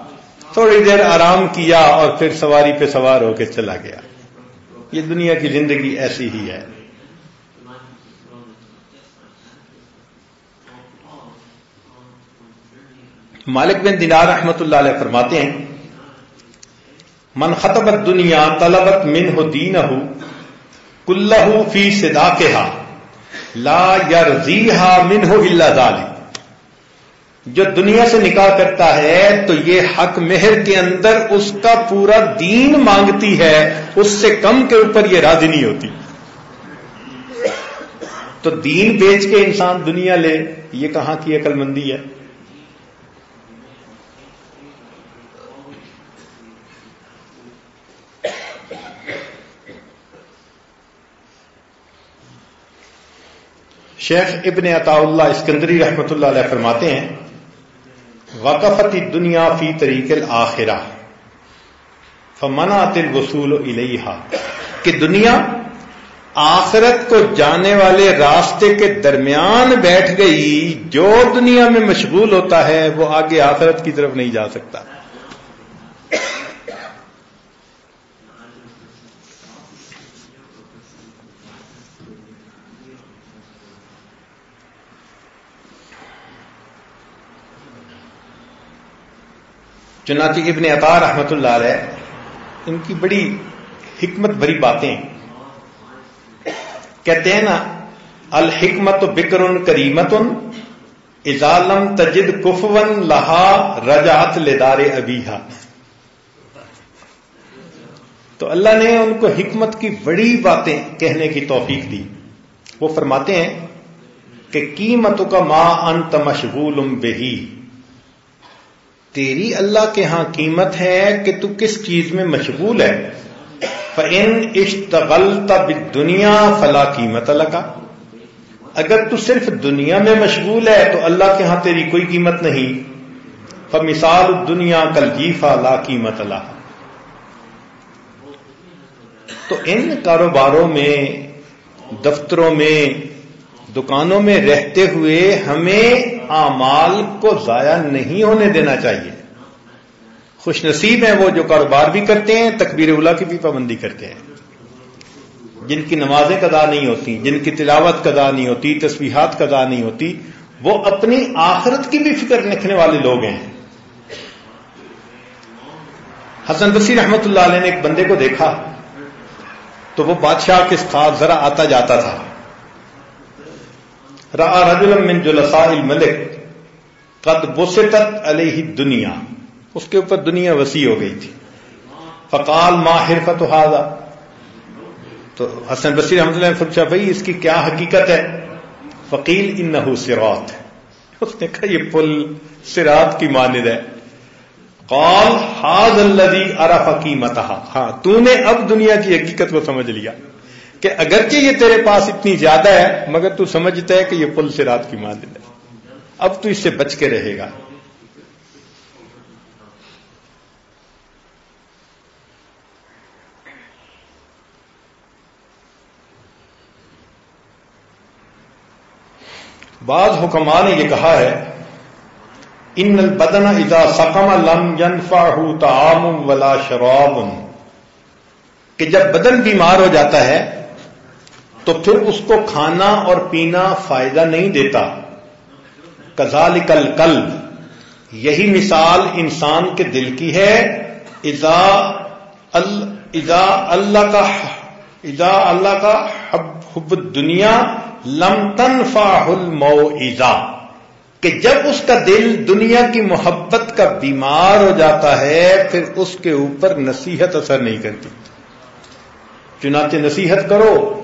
تھوڑی دیر آرام کیا اور پھر سواری پہ سوار ہو کے چلا گیا۔ یہ دنیا کی زندگی ایسی ہی ہے۔ مالک بن دینار رحمت اللہ علیہ فرماتے ہیں، من خطبت دنیا طلبت من ہو دین ہو کلہ فی سدا کے ہا لا یار من ہو اللہ جو دنیا سے نکاح کرتا ہے تو یہ حق مہر کے اندر اس کا پورا دین مانگتی ہے، اس سے کم کے اوپر یہ راضی نہیں ہوتی۔ تو دین بیچ کے انسان دنیا لے، یہ کہاں کی عقل مندی ہے؟ شیخ ابن عطا اللہ اسکندری رحمت اللہ علیہ فرماتے ہیں وقفت دنیا فی طریق الآخرہ فمنا تل وصول الیہا کہ دنیا آخرت کو جانے والے راستے کے درمیان بیٹھ گئی، جو دنیا میں مشغول ہوتا ہے، وہ آگے آخرت کی طرف نہیں جا سکتا۔ چنانچہ ابن عطا رحمت اللہ علیہ ان کی بڑی حکمت بھری باتیں کہتے ہیں نا، الحکمت بکر کریمت ازالم تجد کفون لہا رجات لدار ابیہا۔ تو اللہ نے ان کو حکمت کی بڑی باتیں کہنے کی توفیق دی۔ وہ فرماتے ہیں کہ قیمت کا ماں انت مشغول بہی۔ تیری اللہ کے ہاں قیمت ہے کہ تو کس چیز میں مشغول ہے؟ فن اشتغلت دنیا فلا قیمت اللہ کا اگر تو صرف دنیا میں مشغول ہے تو اللہ کے ہاں تیری کوئی قیمت نہیں۔ فمثال دنیا کل جیفا لا قیمت اللہ تو ان کاروباروں میں، دفتروں میں دکانوں میں رہتے ہوئے ہمیں اعمال کو ضائع نہیں ہونے دینا چاہیے۔ خوش نصیب ہیں وہ جو کاروبار بھی کرتے ہیں، تکبیر اولا کی بھی پابندی کرتے ہیں۔ جن کی نمازیں قدا نہیں ہوتی، جن کی تلاوت قدا نہیں ہوتی تصویحات قدا نہیں ہوتی، وہ اپنی آخرت کی بھی فکر رکھنے والے لوگ ہیں۔ حسن بصیر رحمت اللہ علیہ نے ایک بندے کو دیکھا تو وہ بادشاہ کے ساتھ ذرا آتا جاتا تھا۔ رجل من جلساء الملک قد بسطت علیہ دنیا اس کے اوپر دنیا وسیع ہو گئی تھی۔ فقال، ما حرفت هذا؟ تو حسن بصیر رحمۃ اللہ نے پوچھا بھائی، اس کی کیا حقیقت ہے؟ فقیل انه صراط اس نے کہا، یہ پل صراط کی مانند ہے۔ قال هذا الذي عرف قیمتها ہاں تو نے اب دنیا کی حقیقت کو سمجھ لیا۔ کہ اگرچہ یہ تیرے پاس اتنی زیادہ ہے، مگر تو سمجھتا ہے کہ یہ پل سے رات کی مانند ہے۔ اب تو اس سے بچ کے رہے گا۔ بعض حکمان نے یہ کہا ہے، ان البدن اذا سقم لم ينفعه طعام ولا شراب. کہ جب بدن بیمار ہو جاتا ہے تو پھر اس کو کھانا اور پینا فائدہ نہیں دیتا۔ کزال کل کل یہی مثال انسان کے دل کی ہے۔ اذا اللہ کا اذا اللہ کا حب دنیا لم تنفع الموعظہ کہ جب اس کا دل دنیا کی محبت کا بیمار ہو جاتا ہے، پھر اس کے اوپر نصیحت اثر نہیں کرتی۔ چنانچہ نصیحت کرو۔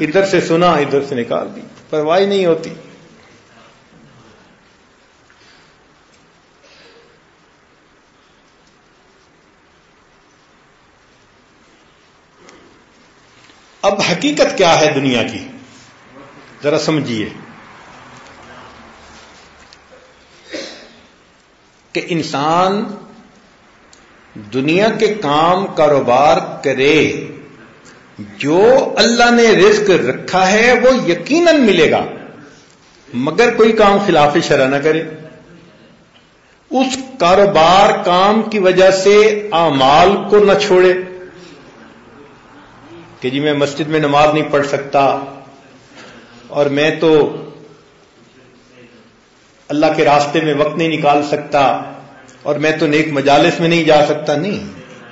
ادھر سے سنا، ادھر سے نکال دی۔ پرواہ نہیں ہوتی۔ اب حقیقت کیا ہے دنیا کی؟ ذرا سمجھیے۔ کہ انسان دنیا کے کام کاروبار کرے۔ جو اللہ نے رزق رکھا ہے وہ یقیناً ملے گا۔ مگر کوئی کام خلاف شرح نہ کرے۔ اس کاروبار کام کی وجہ سے اعمال کو نہ چھوڑے۔ کہ جی میں مسجد میں نماز نہیں پڑھ سکتا اور میں تو اللہ کے راستے میں وقت نہیں نکال سکتا اور میں تو نیک مجالس میں نہیں جا سکتا۔ نہیں،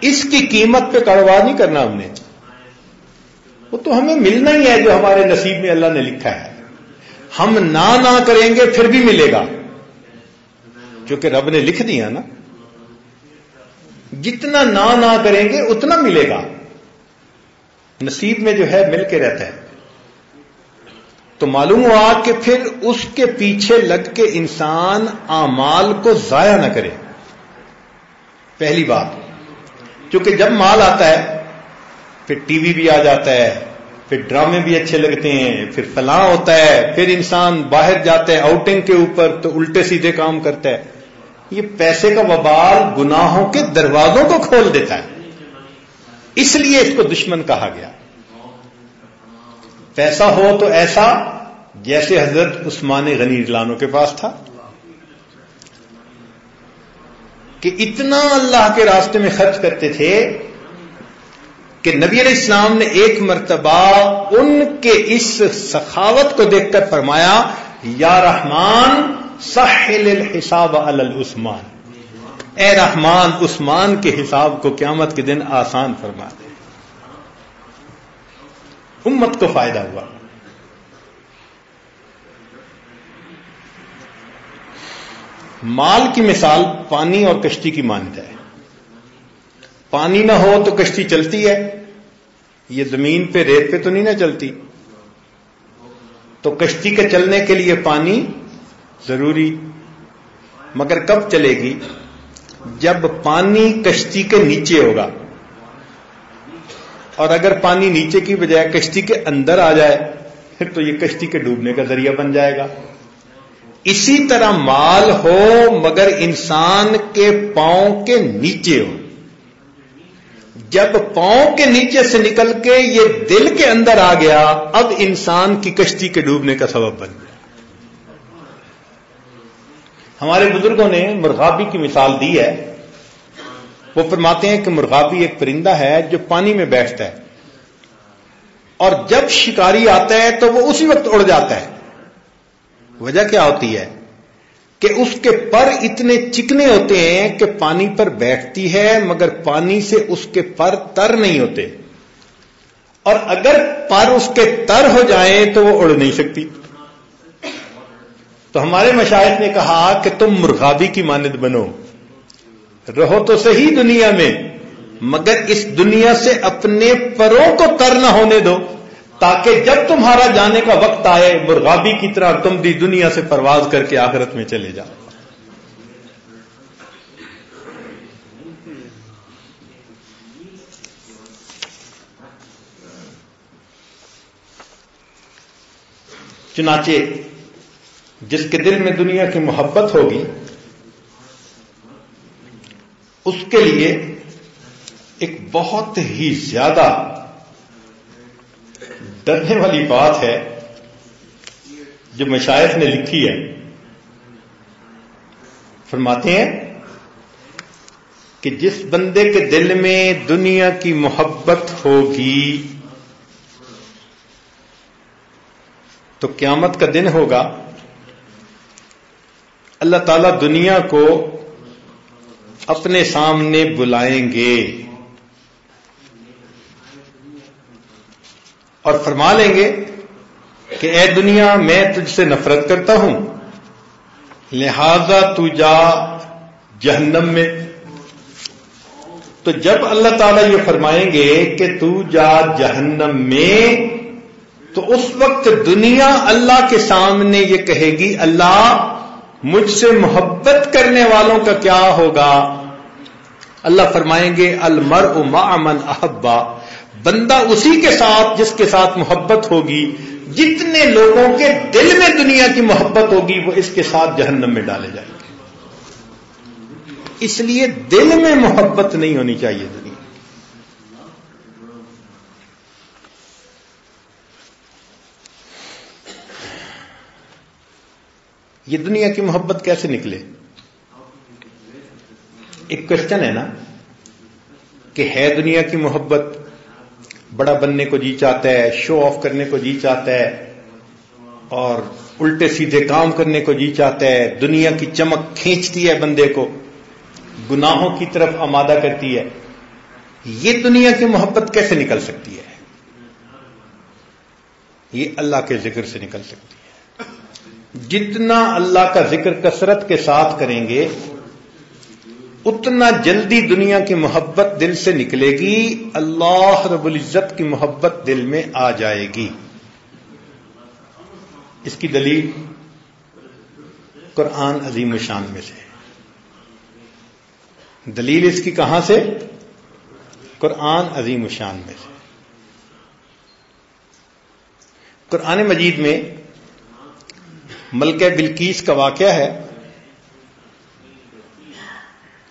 اس کی قیمت پہ کاروبار نہیں کرنا ہم نے۔ وہ تو ہمیں ملنا ہی ہے جو ہمارے نصیب میں اللہ نے لکھا ہے۔ ہم نہ نہ کریں گے پھر بھی ملے گا۔ جو کہ رب نے لکھ دیا نا۔ جتنا نہ نہ کریں گے اتنا ملے گا۔ نصیب میں جو ہے مل کے رہتا ہے۔ تو معلوم ہوا کہ پھر اس کے پیچھے لگ کے انسان آمال کو ضائع نہ کرے۔ پہلی بات کیونکہ جب مال آتا ہے پھر ٹی وی بھی آ جاتا ہے، پھر ڈرامے بھی اچھے لگتے ہیں، پھر فلاں ہوتا ہے، پھر انسان باہر جاتا ہے آؤٹنگ کے اوپر تو الٹے سیدھے کام کرتا ہے۔ یہ پیسے کا وبال گناہوں کے دروازوں کو کھول دیتا ہے۔ اس لیے اس کو دشمن کہا گیا۔ پیسہ ہو تو ایسا، جیسے حضرت عثمان غنی لانوں کے پاس تھا۔ کہ اتنا اللہ کے راستے میں خرچ کرتے تھے کہ نبی علیہ السلام نے ایک مرتبہ ان کے اس سخاوت کو دیکھ کر فرمایا، یا رحمان سہل الحساب العثمان اے رحمان، عثمان کے حساب کو قیامت کے دن آسان فرما دے۔ امت کو فائدہ ہوا۔ مال کی مثال پانی اور کشتی کی مانتا ہے۔ پانی نہ ہو تو کشتی چلتی ہے۔ یہ زمین پہ ریت پہ تو نہیں نہ چلتی۔ تو کشتی کے چلنے کے لیے پانی ضروری، مگر کب چلے گی؟ جب پانی کشتی کے نیچے ہوگا۔ اور اگر پانی نیچے کی بجائے کشتی کے اندر آ جائے، پھر تو یہ کشتی کے ڈوبنے کا ذریعہ بن جائے گا۔ اسی طرح مال ہو، مگر انسان کے پاؤں کے نیچے ہو۔ جب پاؤں کے نیچے سے نکل کے یہ دل کے اندر آ گیا، اب انسان کی کشتی کے ڈوبنے کا سبب بن گیا۔ ہمارے بزرگوں نے مرغابی کی مثال دی ہے۔ وہ فرماتے ہیں کہ مرغابی ایک پرندہ ہے جو پانی میں بیٹھتا ہے۔ اور جب شکاری آتا ہے تو وہ اسی وقت اڑ جاتا ہے۔ وجہ کیا ہوتی ہے؟ کہ اس کے پر اتنے چکنے ہوتے ہیں کہ پانی پر بیٹھتی ہے، مگر پانی سے اس کے پر تر نہیں ہوتے۔ اور اگر پر اس کے تر ہو جائیں تو وہ اڑ نہیں سکتی۔ تو ہمارے مشاہد نے کہا کہ تم مرغابی کی مانند بنو۔ رہو تو صحیح دنیا میں، مگر اس دنیا سے اپنے پروں کو تر نہ ہونے دو۔ تاکہ جب تمہارا جانے کا وقت آئے، مرغابی کی طرح تم بھی دنیا سے پرواز کر کے آخرت میں چلے جاؤ۔ چنانچہ جس کے دل میں دنیا کی محبت ہوگی، اس کے لیے ایک بہت ہی زیادہ ڈرنے والی بات ہے جو مشائف نے لکھی ہے۔ فرماتے ہیں کہ جس بندے کے دل میں دنیا کی محبت ہوگی تو قیامت کا دن ہوگا۔ اللہ تعالی دنیا کو اپنے سامنے بلائیں گے۔ اور فرما لیں گے کہ اے دنیا، میں تجھ سے نفرت کرتا ہوں۔ لہذا تو جا جہنم میں۔ تو جب اللہ تعالیٰ یہ فرمائیں گے کہ تو جا جہنم میں، تو اس وقت دنیا اللہ کے سامنے یہ کہے گی، اللہ، مجھ سے محبت کرنے والوں کا کیا ہوگا؟ اللہ فرمائیں گے المر من احبا۔ بندہ اسی کے ساتھ جس کے ساتھ محبت ہوگی، جتنے لوگوں کے دل میں دنیا کی محبت ہوگی، وہ اس کے ساتھ جہنم میں ڈالے جائیں گے۔ اس لیے دل میں محبت نہیں ہونی چاہیے دنیا۔ یہ دنیا کی محبت کیسے نکلے؟ ایک کوشچن ہے نا کہ ہے دنیا کی محبت بڑا بننے کو جی چاہتا ہے شو آف کرنے کو جی چاہتا ہے، اور الٹے سیدھے کام کرنے کو جی چاہتا ہے، دنیا کی چمک کھینچتی ہے بندے کو، گناہوں کی طرف آمادہ کرتی ہے۔ یہ دنیا کی محبت کیسے نکل سکتی ہے؟ یہ اللہ کے ذکر سے نکل سکتی ہے۔ جتنا اللہ کا ذکر کثرت کے ساتھ کریں گے اتنا جلدی دنیا کی محبت دل سے نکلے گی، اللہ رب العزت کی محبت دل میں آ جائے گی۔ اس کی دلیل قرآن عظیم شان میں سے دلیل اس کی کہاں سے؟ قرآن عظیم شان میں سے۔ قرآن مجید میں ملکہ بلکیس کا واقعہ ہے۔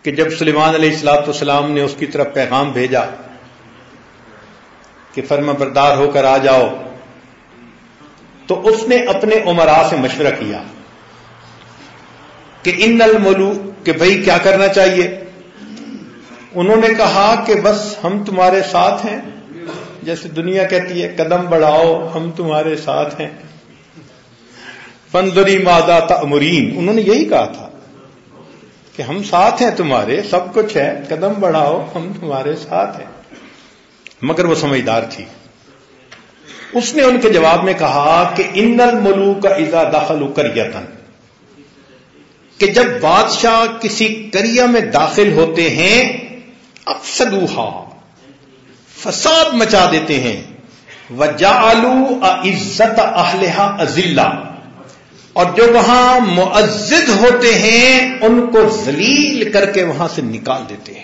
کہ جب سلیمان علیہ السلاط والسلام نے اس کی طرف پیغام بھیجا کہ فرما بردار ہو کر آ جاؤ، تو اس نے اپنے عمرا سے مشورہ کیا کہ ان الملو، کہ بھائی کیا کرنا چاہیے؟ انہوں نے کہا کہ بس ہم تمہارے ساتھ ہیں، جیسے دنیا کہتی ہے، قدم بڑھاؤ، ہم تمہارے ساتھ ہیں۔ فنزری مادہ تمرین انہوں نے یہی کہا تھا۔ کہ ہم ساتھ ہیں تمہارے، سب کچھ ہے، قدم بڑھاؤ، ہم تمہارے ساتھ ہیں۔ مگر وہ سمجھدار تھی۔ اس نے ان کے جواب میں کہا کہ ان الملو کا ازا داخل کریتن کہ جب بادشاہ کسی کریا میں داخل ہوتے ہیں، افسدوہا، فساد مچا دیتے ہیں۔ وجالو عزت اہلحا ازلہ اور جو وہاں معزز ہوتے ہیں، ان کو ذلیل کر کے وہاں سے نکال دیتے ہیں۔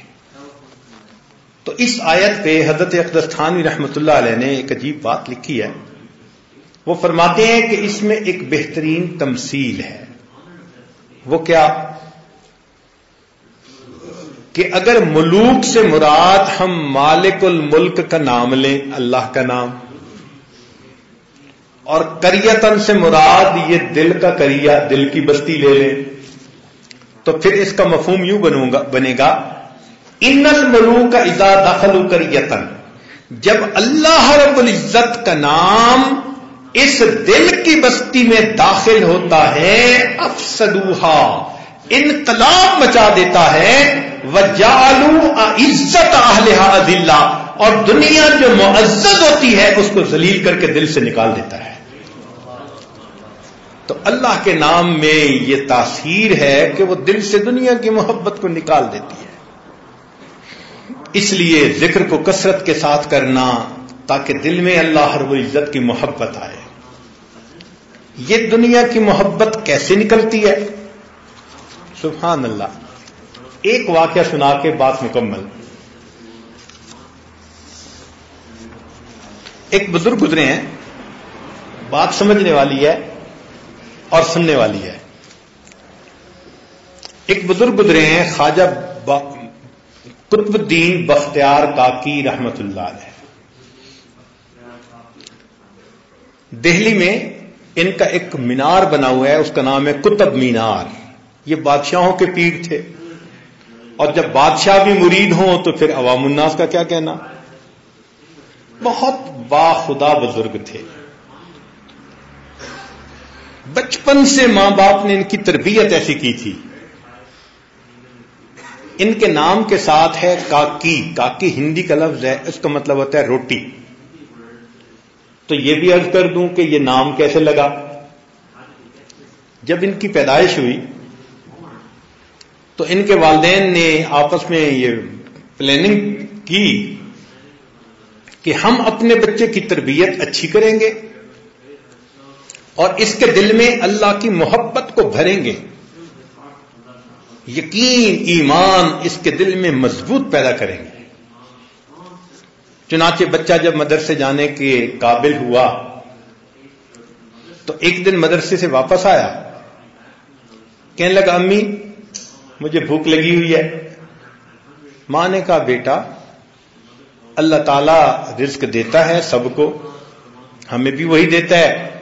تو اس آیت پہ حضرت اقدستانی رحمت اللہ علیہ نے ایک عجیب بات لکھی ہے۔ وہ فرماتے ہیں کہ اس میں ایک بہترین تمثیل ہے۔ وہ کیا؟ کہ اگر ملوک سے مراد ہم مالک الملک کا نام لیں، اللہ کا نام اور کریتن سے مراد یہ دل کا کریا، دل کی بستی لے لیں تو پھر اس کا مفہوم یوں بنے گا، ان الملو کا ازا دخل کریتن جب اللہ رب العزت کا نام اس دل کی بستی میں داخل ہوتا ہے، افسدوہا، انقلاب مچا دیتا ہے وجالو عزت اہل اور دنیا جو معزز ہوتی ہے، اس کو ذلیل کر کے دل سے نکال دیتا ہے۔ تو اللہ کے نام میں یہ تاثیر ہے کہ وہ دل سے دنیا کی محبت کو نکال دیتی ہے۔ اس لیے ذکر کو کثرت کے ساتھ کرنا تاکہ دل میں اللہ ہر وہ عزت کی محبت آئے۔ یہ دنیا کی محبت کیسے نکلتی ہے؟ سبحان اللہ۔ ایک واقعہ سنا کے بات مکمل۔ ایک بزرگ گزرے ہیں۔ بات سمجھنے والی ہے۔ اور سننے والی ہے۔ ایک بزرگ گزرے ہیں، خواجہ قطب الدین بختیار کاکی رحمت اللہ علیہ۔ دہلی میں ان کا ایک مینار بنا ہوا ہے، اس کا نام ہے کتب مینار۔ یہ بادشاہوں کے پیر تھے۔ اور جب بادشاہ بھی مرید ہوں تو پھر عوام الناس کا کیا کہنا؟ بہت با خدا بزرگ تھے۔ بچپن سے ماں باپ نے ان کی تربیت ایسی کی تھی۔ ان کے نام کے ساتھ ہے کاکی۔ کاکی ہندی کا لفظ ہے، اس کا مطلب ہوتا ہے روٹی۔ تو یہ بھی عرض کر دوں کہ یہ نام کیسے لگا؟ جب ان کی پیدائش ہوئی، تو ان کے والدین نے آپس میں یہ پلاننگ کی کہ ہم اپنے بچے کی تربیت اچھی کریں گے۔ اور اس کے دل میں اللہ کی محبت کو بھریں گے۔ یقین، ایمان اس کے دل میں مضبوط پیدا کریں گے۔ چنانچہ بچہ جب مدرسے جانے کے قابل ہوا، تو ایک دن مدرسے سے واپس آیا۔ کہنے لگا، امی، مجھے بھوک لگی ہوئی ہے۔ ماں نے کہا، بیٹا، اللہ تعالی رزق دیتا ہے، سب کو، ہمیں بھی وہی دیتا ہے۔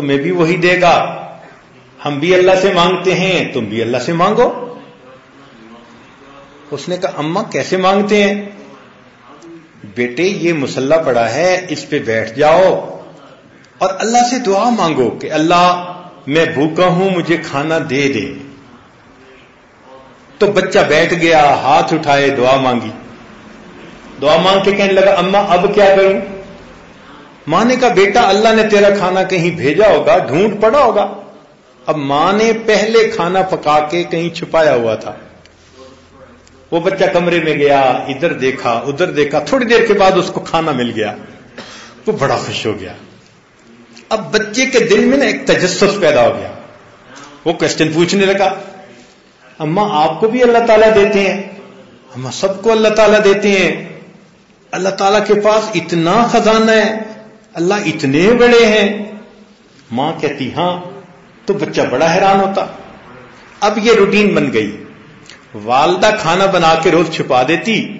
تمہیں بھی وہی دے گا۔ ہم بھی اللہ سے مانگتے ہیں، تم بھی اللہ سے مانگو۔ اس نے کہا اما کیسے مانگتے ہیں؟ بیٹے، یہ مسلح پڑا ہے، اس پہ بیٹھ جاؤ۔ اور اللہ سے دعا مانگو کہ اللہ، میں بھوکا ہوں، مجھے کھانا دے دے۔ تو بچہ بیٹھ گیا، ہاتھ اٹھائے، دعا مانگی۔ دعا مانگ کے کہنے لگا اما اب کیا کروں؟ ماں نے کہا بیٹا اللہ نے تیرا کھانا کہیں بھیجا ہوگا، ڈھونڈ پڑا ہوگا۔ اب ماں نے پہلے کھانا پکا کے کہیں چھپایا ہوا تھا۔ وہ بچہ کمرے میں گیا، ادھر دیکھا ادھر دیکھا، تھوڑی دیر کے بعد اس کو کھانا مل گیا۔ وہ بڑا خوش ہو گیا۔ اب بچے کے دل میں نا ایک تجسس پیدا ہو گیا۔ وہ کوشچن پوچھنے لگا اما آپ کو بھی اللہ تعالیٰ دیتے ہیں؟ اما سب کو اللہ تعالیٰ دیتے ہیں۔ اللہ تعالیٰ کے پاس اتنا خزانہ ہے۔ اللہ اتنے بڑے ہیں، ماں کہتی ہاں تو بچہ بڑا حیران ہوتا۔ اب یہ روٹین بن گئی۔ والدہ کھانا بنا کے روز چھپا دیتی۔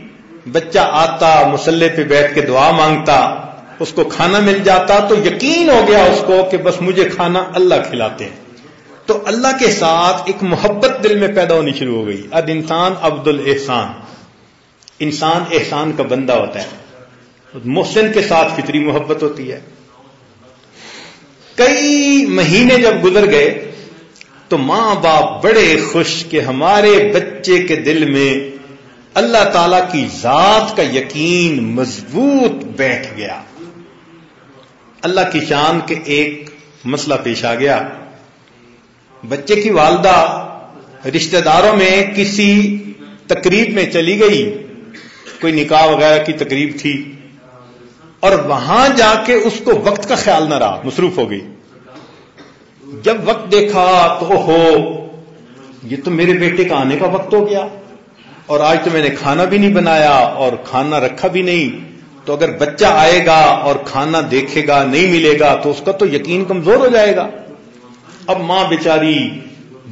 بچہ آتا، مسلح پہ بیٹھ کے دعا مانگتا۔ اس کو کھانا مل جاتا، تو یقین ہو گیا اس کو کہ بس مجھے کھانا اللہ کھلاتے ہیں۔ تو اللہ کے ساتھ ایک محبت دل میں پیدا ہونی شروع ہو گئی۔ اب انسان عبد الحسان انسان احسان کا بندہ ہوتا ہے۔ محسن کے ساتھ فطری محبت ہوتی ہے۔ کئی مہینے جب گزر گئے تو ماں باپ بڑے خوش کہ ہمارے بچے کے دل میں اللہ تعالی کی ذات کا یقین مضبوط بیٹھ گیا۔ اللہ کی شان کے ایک مسئلہ پیش آ گیا۔ بچے کی والدہ رشتہ داروں میں کسی تقریب میں چلی گئی۔ کوئی نکاح وغیرہ کی تقریب تھی۔ اور وہاں جا کے اس کو وقت کا خیال نہ رہا، مصروف ہو گئی۔ جب وقت دیکھا تو ہو یہ تو میرے بیٹے کا آنے کا وقت ہو گیا۔ اور آج تو میں نے کھانا بھی نہیں بنایا اور کھانا رکھا بھی نہیں۔ تو اگر بچہ آئے گا اور کھانا دیکھے گا، نہیں ملے گا، تو اس کا تو یقین کمزور ہو جائے گا۔ اب ماں بیچاری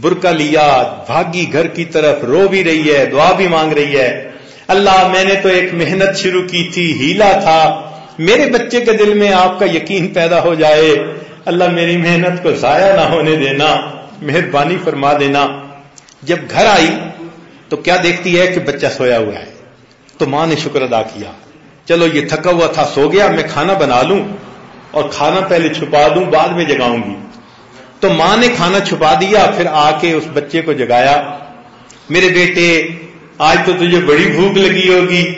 برکا لیا، بھاگی گھر کی طرف رو بھی رہی ہے، دعا بھی مانگ رہی ہے۔ اللہ، میں نے تو ایک محنت شروع کی تھی، ہیلا تھا۔ میرے بچے کے دل میں آپ کا یقین پیدا ہو جائے، اللہ میری محنت کو ضائع نہ ہونے دینا، مہربانی فرما دینا۔ جب گھر آئی تو کیا دیکھتی ہے کہ بچہ سویا ہوا ہے؟ تو ماں نے شکر ادا کیا۔ چلو یہ تھکا ہوا تھا، سو گیا، میں کھانا بنا لوں اور کھانا پہلے چھپا دوں، بعد میں جگاؤں گی۔ تو ماں نے کھانا چھپا دیا، پھر آ کے اس بچے کو جگایا۔ میرے بیٹے، آج تو تجھے بڑی بھوک لگی ہوگی۔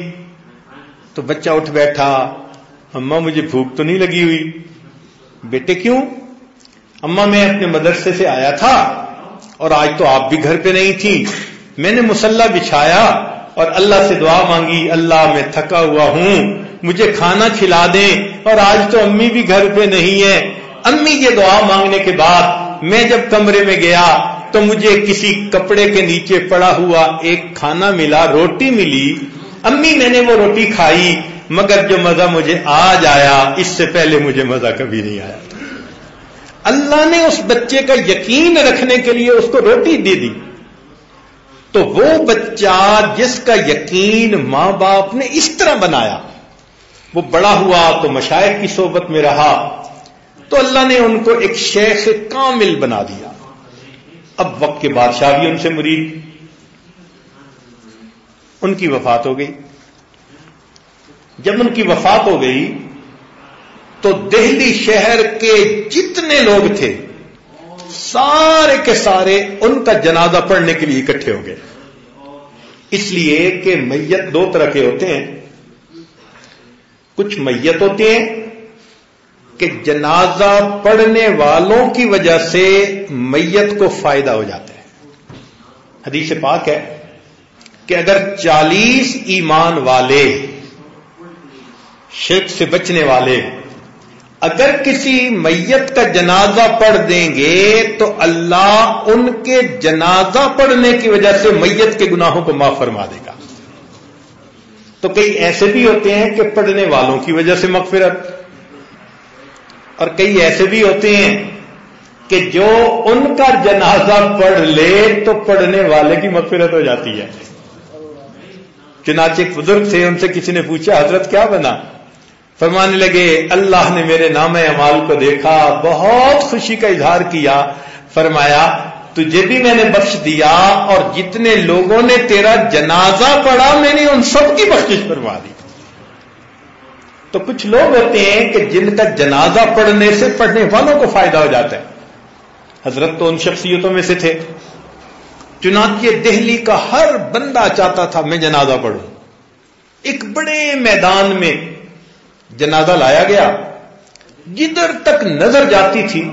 تو بچہ اٹھ بیٹھا اما مجھے بھوک تو نہیں لگی ہوئی۔ بیٹے کیوں؟ اما میں اپنے مدرسے سے آیا تھا اور آج تو آپ بھی گھر پہ نہیں تھی۔ میں نے مسلح بچھایا اور اللہ سے دعا مانگی، اللہ میں تھکا ہوا ہوں۔ مجھے کھانا کھلا دیں۔ اور آج تو امی بھی گھر پہ نہیں ہے امی یہ دعا مانگنے کے بعد میں جب کمرے میں گیا تو مجھے کسی کپڑے کے نیچے پڑا ہوا ایک کھانا ملا، روٹی ملی۔ امی میں نے وہ روٹی کھائی۔ مگر جو مزہ مجھے آج آیا، اس سے پہلے مجھے مزہ کبھی نہیں آیا۔ اللہ نے اس بچے کا یقین رکھنے کے لیے اس کو روٹی دے دی۔ تو وہ بچہ جس کا یقین ماں باپ نے اس طرح بنایا، وہ بڑا ہوا تو مشاعر کی صحبت میں رہا، تو اللہ نے ان کو ایک شیخ کامل بنا دیا۔ اب وقت کے بادشاہ بھی ان سے مرید۔ ان کی وفات ہو گئی۔ جب ان کی وفات ہو گئی تو دہلی شہر کے جتنے لوگ تھے، سارے کے سارے ان کا جنازہ پڑھنے کے لیے اکٹھے ہو گئے۔ اس لیے کہ میت دو طرح کے ہوتے ہیں۔ کچھ میت ہوتے ہیں کہ جنازہ پڑھنے والوں کی وجہ سے میت کو فائدہ ہو جاتا ہے۔ حدیث پاک ہے کہ اگر چالیس ایمان والے شرک سے بچنے والے۔ اگر کسی میت کا جنازہ پڑھ دیں گے تو اللہ ان کے جنازہ پڑھنے کی وجہ سے میت کے گناہوں کو معاف فرما دے گا۔ تو کئی ایسے بھی ہوتے ہیں کہ پڑھنے والوں کی وجہ سے مغفرت۔ اور کئی ایسے بھی ہوتے ہیں کہ جو ان کا جنازہ پڑھ لے تو پڑھنے والے کی مغفرت ہو جاتی ہے۔ چنانچہ ایک بزرگ تھے، ان سے کسی نے پوچھا، حضرت کیا بنا؟ فرمانے لگے، اللہ نے میرے نام امال کو دیکھا، بہت خوشی کا اظہار کیا۔ فرمایا، تجھے بھی میں نے بخش دیا اور جتنے لوگوں نے تیرا جنازہ پڑھا، میں نے ان سب کی بخشش فرما دی۔ تو کچھ لوگ ہوتے ہیں کہ جن کا جنازہ پڑھنے سے پڑھنے والوں کو فائدہ ہو جاتا ہے۔ حضرت تو ان شخصیتوں میں سے تھے۔ چنانچہ دہلی کا ہر بندہ چاہتا تھا، میں جنازہ پڑھوں۔ ایک بڑے میدان میں جنازہ لایا گیا جدھر تک نظر جاتی تھی،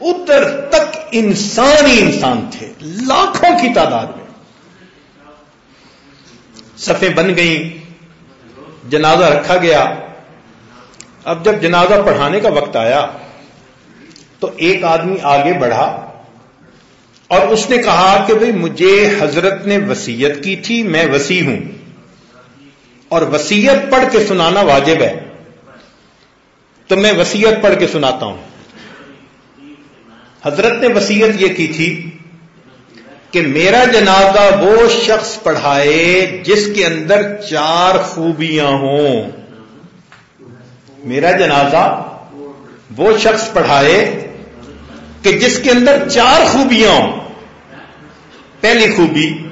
ادھر تک انسان ہی انسان تھے، لاکھوں کی تعداد میں۔ صفیں بن گئیں، جنازہ رکھا گیا۔ اب جب جنازہ پڑھانے کا وقت آیا، تو ایک آدمی آگے بڑھا اور اس نے کہا کہ بھئی مجھے حضرت نے وسیعت کی تھی، میں وسیع ہوں۔ اور وسیعت پڑھ کے سنانا واجب ہے۔ تو میں وسیعت پڑھ کے سناتا ہوں۔ حضرت نے وسیعت یہ کی تھی کہ میرا جنازہ وہ شخص پڑھائے جس کے اندر چار خوبیاں ہوں۔ میرا جنازہ وہ شخص پڑھائے کہ جس کے اندر چار خوبیاں ہوں۔ پہلی خوبی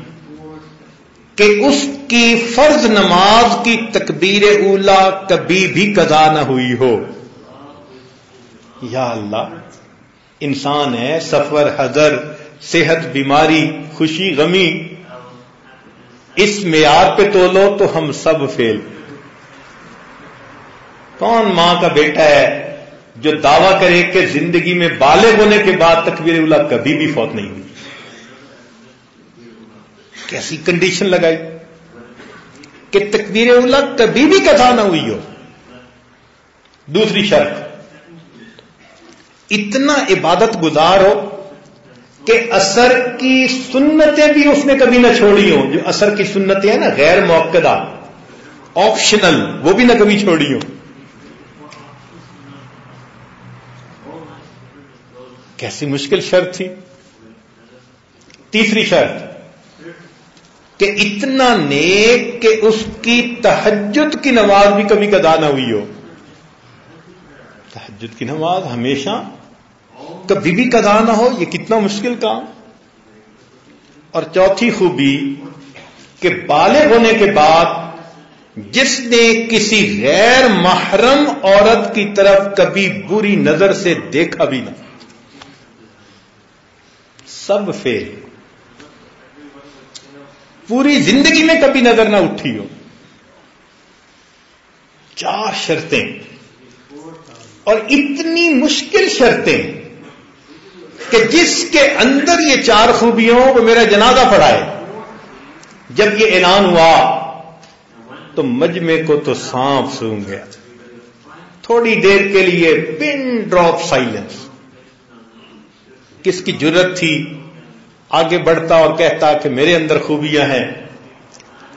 کہ اس کی فرض نماز کی تکبیر اولا کبھی بھی قضا نہ ہوئی ہو۔ یا اللہ، انسان ہے، سفر، حضر، صحت، بیماری، خوشی، غمی۔ اس معیار پہ تولو تو ہم سب فیل۔ کون ماں کا بیٹا ہے جو دعویٰ کرے کہ زندگی میں بالغ ہونے کے بعد تکبیر اولا کبھی بھی فوت نہیں ہوئی؟ کیسی کنڈیشن لگائی کہ تکبیر اولا کبھی بھی کتھا نہ ہوئی ہو۔ دوسری شرط، اتنا عبادت گزار ہو کہ اثر کی سنتیں بھی اس نے کبھی نہ چھوڑی ہوں۔ جو اثر کی سنتیں ہیں نا، غیر موقع آپشنل وہ بھی نہ کبھی چھوڑی ہوں۔ کیسی مشکل شرط تھی۔ تیسری شرط کہ اتنا نیک کہ اس کی تحجد کی نماز بھی کبھی کدا نہ ہوئی ہو۔ تحجد کی نماز ہمیشہ کبھی بھی قضا نہ ہو، یہ کتنا مشکل کام۔ اور چوتھی خوبی کہ بالغ ہونے کے بعد جس نے کسی غیر محرم عورت کی طرف کبھی بری نظر سے دیکھا بھی نہ۔ سب فیل۔ پوری زندگی میں کبھی نظر نہ اٹھی ہو۔ چار شرطیں؟ اور اتنی مشکل شرطیں کہ جس کے اندر یہ چار خوبیوں وہ میرا جنازہ پڑھائے جب یہ اعلان ہوا، تو مجمے کو تو سانپ سونگ گیا۔ تھوڑی دیر کے لیے پن ڈراپ سائلنس۔ کس کی ضرورت تھی؟ آگے بڑھتا اور کہتا کہ میرے اندر خوبیاں ہیں۔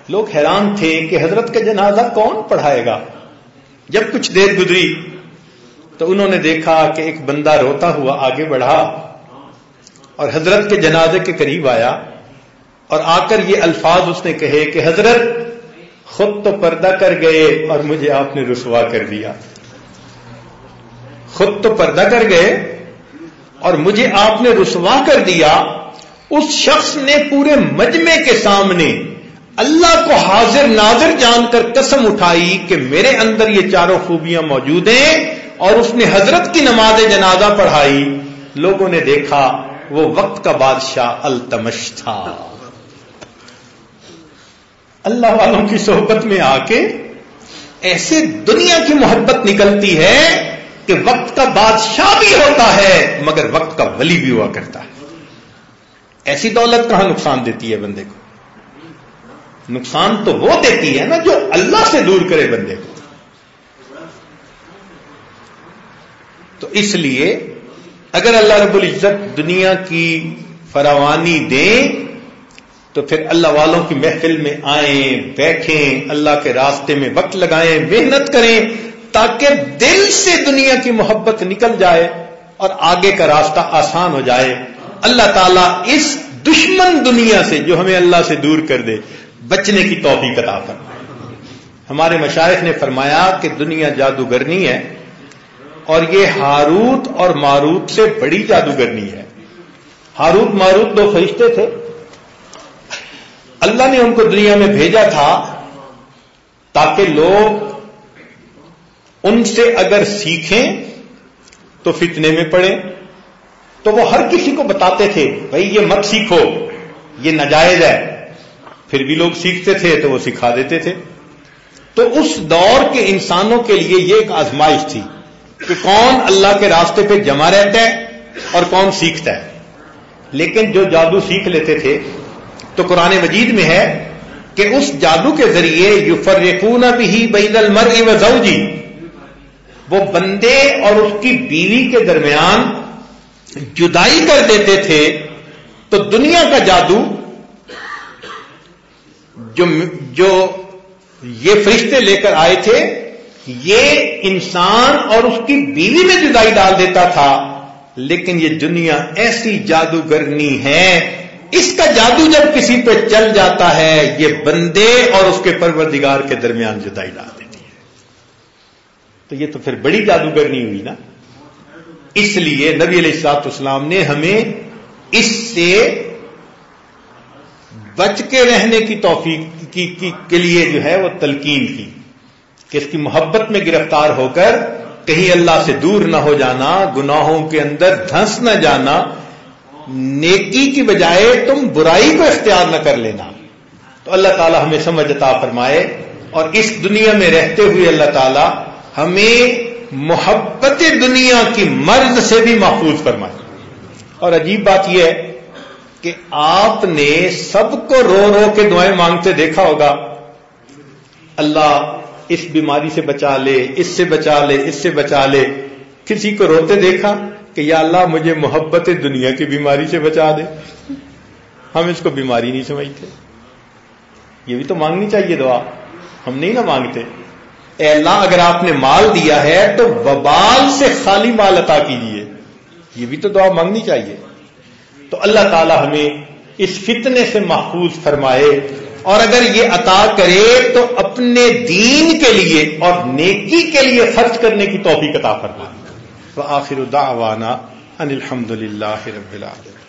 لوگ حیران تھے کہ حضرت کا جنازہ کون پڑھائے گا۔ جب کچھ دیر گزری تو انہوں نے دیکھا کہ ایک بندہ روتا ہوا آگے بڑھا اور حضرت کے جنازے کے قریب آیا اور آ کر یہ الفاظ اس نے کہے کہ حضرت، خود تو پردہ کر گئے اور مجھے آپ نے رسوا کر دیا۔ خود تو پردہ کر گئے اور مجھے آپ نے رسوا کر دیا۔ اس شخص نے پورے مجمے کے سامنے اللہ کو حاضر ناظر جان کر قسم اٹھائی کہ میرے اندر یہ چاروں خوبیاں موجود ہیں اور اس نے حضرت کی نماز جنازہ پڑھائی۔ لوگوں نے دیکھا، وہ وقت کا بادشاہ التمش تھا۔ اللہ والوں کی صحبت میں آ کے ایسے دنیا کی محبت نکلتی ہے کہ وقت کا بادشاہ بھی ہوتا ہے، مگر وقت کا ولی بھی ہوا کرتا ہے۔ ایسی دولت کہاں نقصان دیتی ہے بندے کو؟ نقصان تو وہ دیتی ہے نا جو اللہ سے دور کرے بندے کو۔ تو اس لیے اگر اللہ رب العزت دنیا کی فراوانی دیں، تو پھر اللہ والوں کی محفل میں آئیں، بیٹھیں، اللہ کے راستے میں وقت لگائیں، محنت کریں، تاکہ دل سے دنیا کی محبت نکل جائے اور آگے کا راستہ آسان ہو جائے۔ اللہ تعالیٰ اس دشمن دنیا سے جو ہمیں اللہ سے دور کر دے، بچنے کی توفیق عطا کر ہمارے مشائق نے فرمایا کہ دنیا جادوگرنی ہے اور یہ ہاروت اور ماروت سے بڑی جادوگرنی ہے۔ ہاروت ماروت دو فرشتے تھے۔ اللہ نے ان کو دنیا میں بھیجا تھا تاکہ لوگ ان سے اگر سیکھیں تو فتنے میں پڑے تو وہ ہر کسی کو بتاتے تھے، بھائی یہ مت سیکھو، یہ ناجائز ہے. پھر بھی لوگ سیکھتے تھے تو وہ سکھا دیتے تھے۔ تو اس دور کے انسانوں کے لیے یہ ایک آزمائش تھی کہ کون اللہ کے راستے پہ جمع رہتا ہے اور کون سیکھتا ہے۔ لیکن جو جادو سیکھ لیتے تھے، تو قرآن مجید میں ہے کہ اس جادو کے ذریعے یو فرقون بھی بین المر و زوجی، وہ بندے اور اس کی بیوی کے درمیان جدائی کر دیتے تھے تو دنیا کا جادو جو جو یہ فرشتے لے کر آئے تھے، یہ انسان اور اس کی بیوی میں جدائی ڈال دیتا تھا، لیکن یہ دنیا ایسی جادوگرنی ہے۔ اس کا جادو جب کسی پہ چل جاتا ہے، یہ بندے اور اس کے پروردگار کے درمیان جدائی ڈال دیتی ہے۔ تو یہ تو پھر بڑی جادوگرنی ہوئی نا۔ اس لیے نبی علیہ السلاط اسلام نے ہمیں اس سے بچ کے رہنے کی توفیق کی, کی, کے لیے جو ہے وہ تلقین کی کہ اس کی محبت میں گرفتار ہو کر کہیں اللہ سے دور نہ ہو جانا گناہوں کے اندر دھنس نہ جانا نیکی کی بجائے تم برائی کو اختیار نہ کر لینا۔ تو اللہ تعالی ہمیں سمجھ عطا فرمائے اور اس دنیا میں رہتے ہوئے اللہ تعالی ہمیں محبت دنیا کی مرض سے بھی محفوظ فرمائے اور عجیب بات یہ ہے کہ آپ نے سب کو رو رو کے دعائیں مانگتے دیکھا ہوگا۔ اللہ اس بیماری سے بچا لے، اس سے بچا لے، اس سے بچا لے۔ کسی کو روتے دیکھا کہ یا اللہ مجھے محبت دنیا کی بیماری سے بچا دے۔ ہم اس کو بیماری نہیں سمجھتے۔ یہ بھی تو مانگنی چاہیے دعا۔ ہم نہیں نہ مانگتے۔ اے اللہ، اگر آپ نے مال دیا ہے تو وبال سے خالی مال عطا کیجیے یہ بھی تو دعا مانگنی چاہیے۔ تو اللہ تعالی ہمیں اس فتنے سے محفوظ فرمائے، اور اگر یہ عطا کرے تو اپنے دین کے لیے اور نیکی کے لیے خرچ کرنے کی توفیق عطا فرمائے۔ آخر دعوانا ان الحمد للہ رب العالمین۔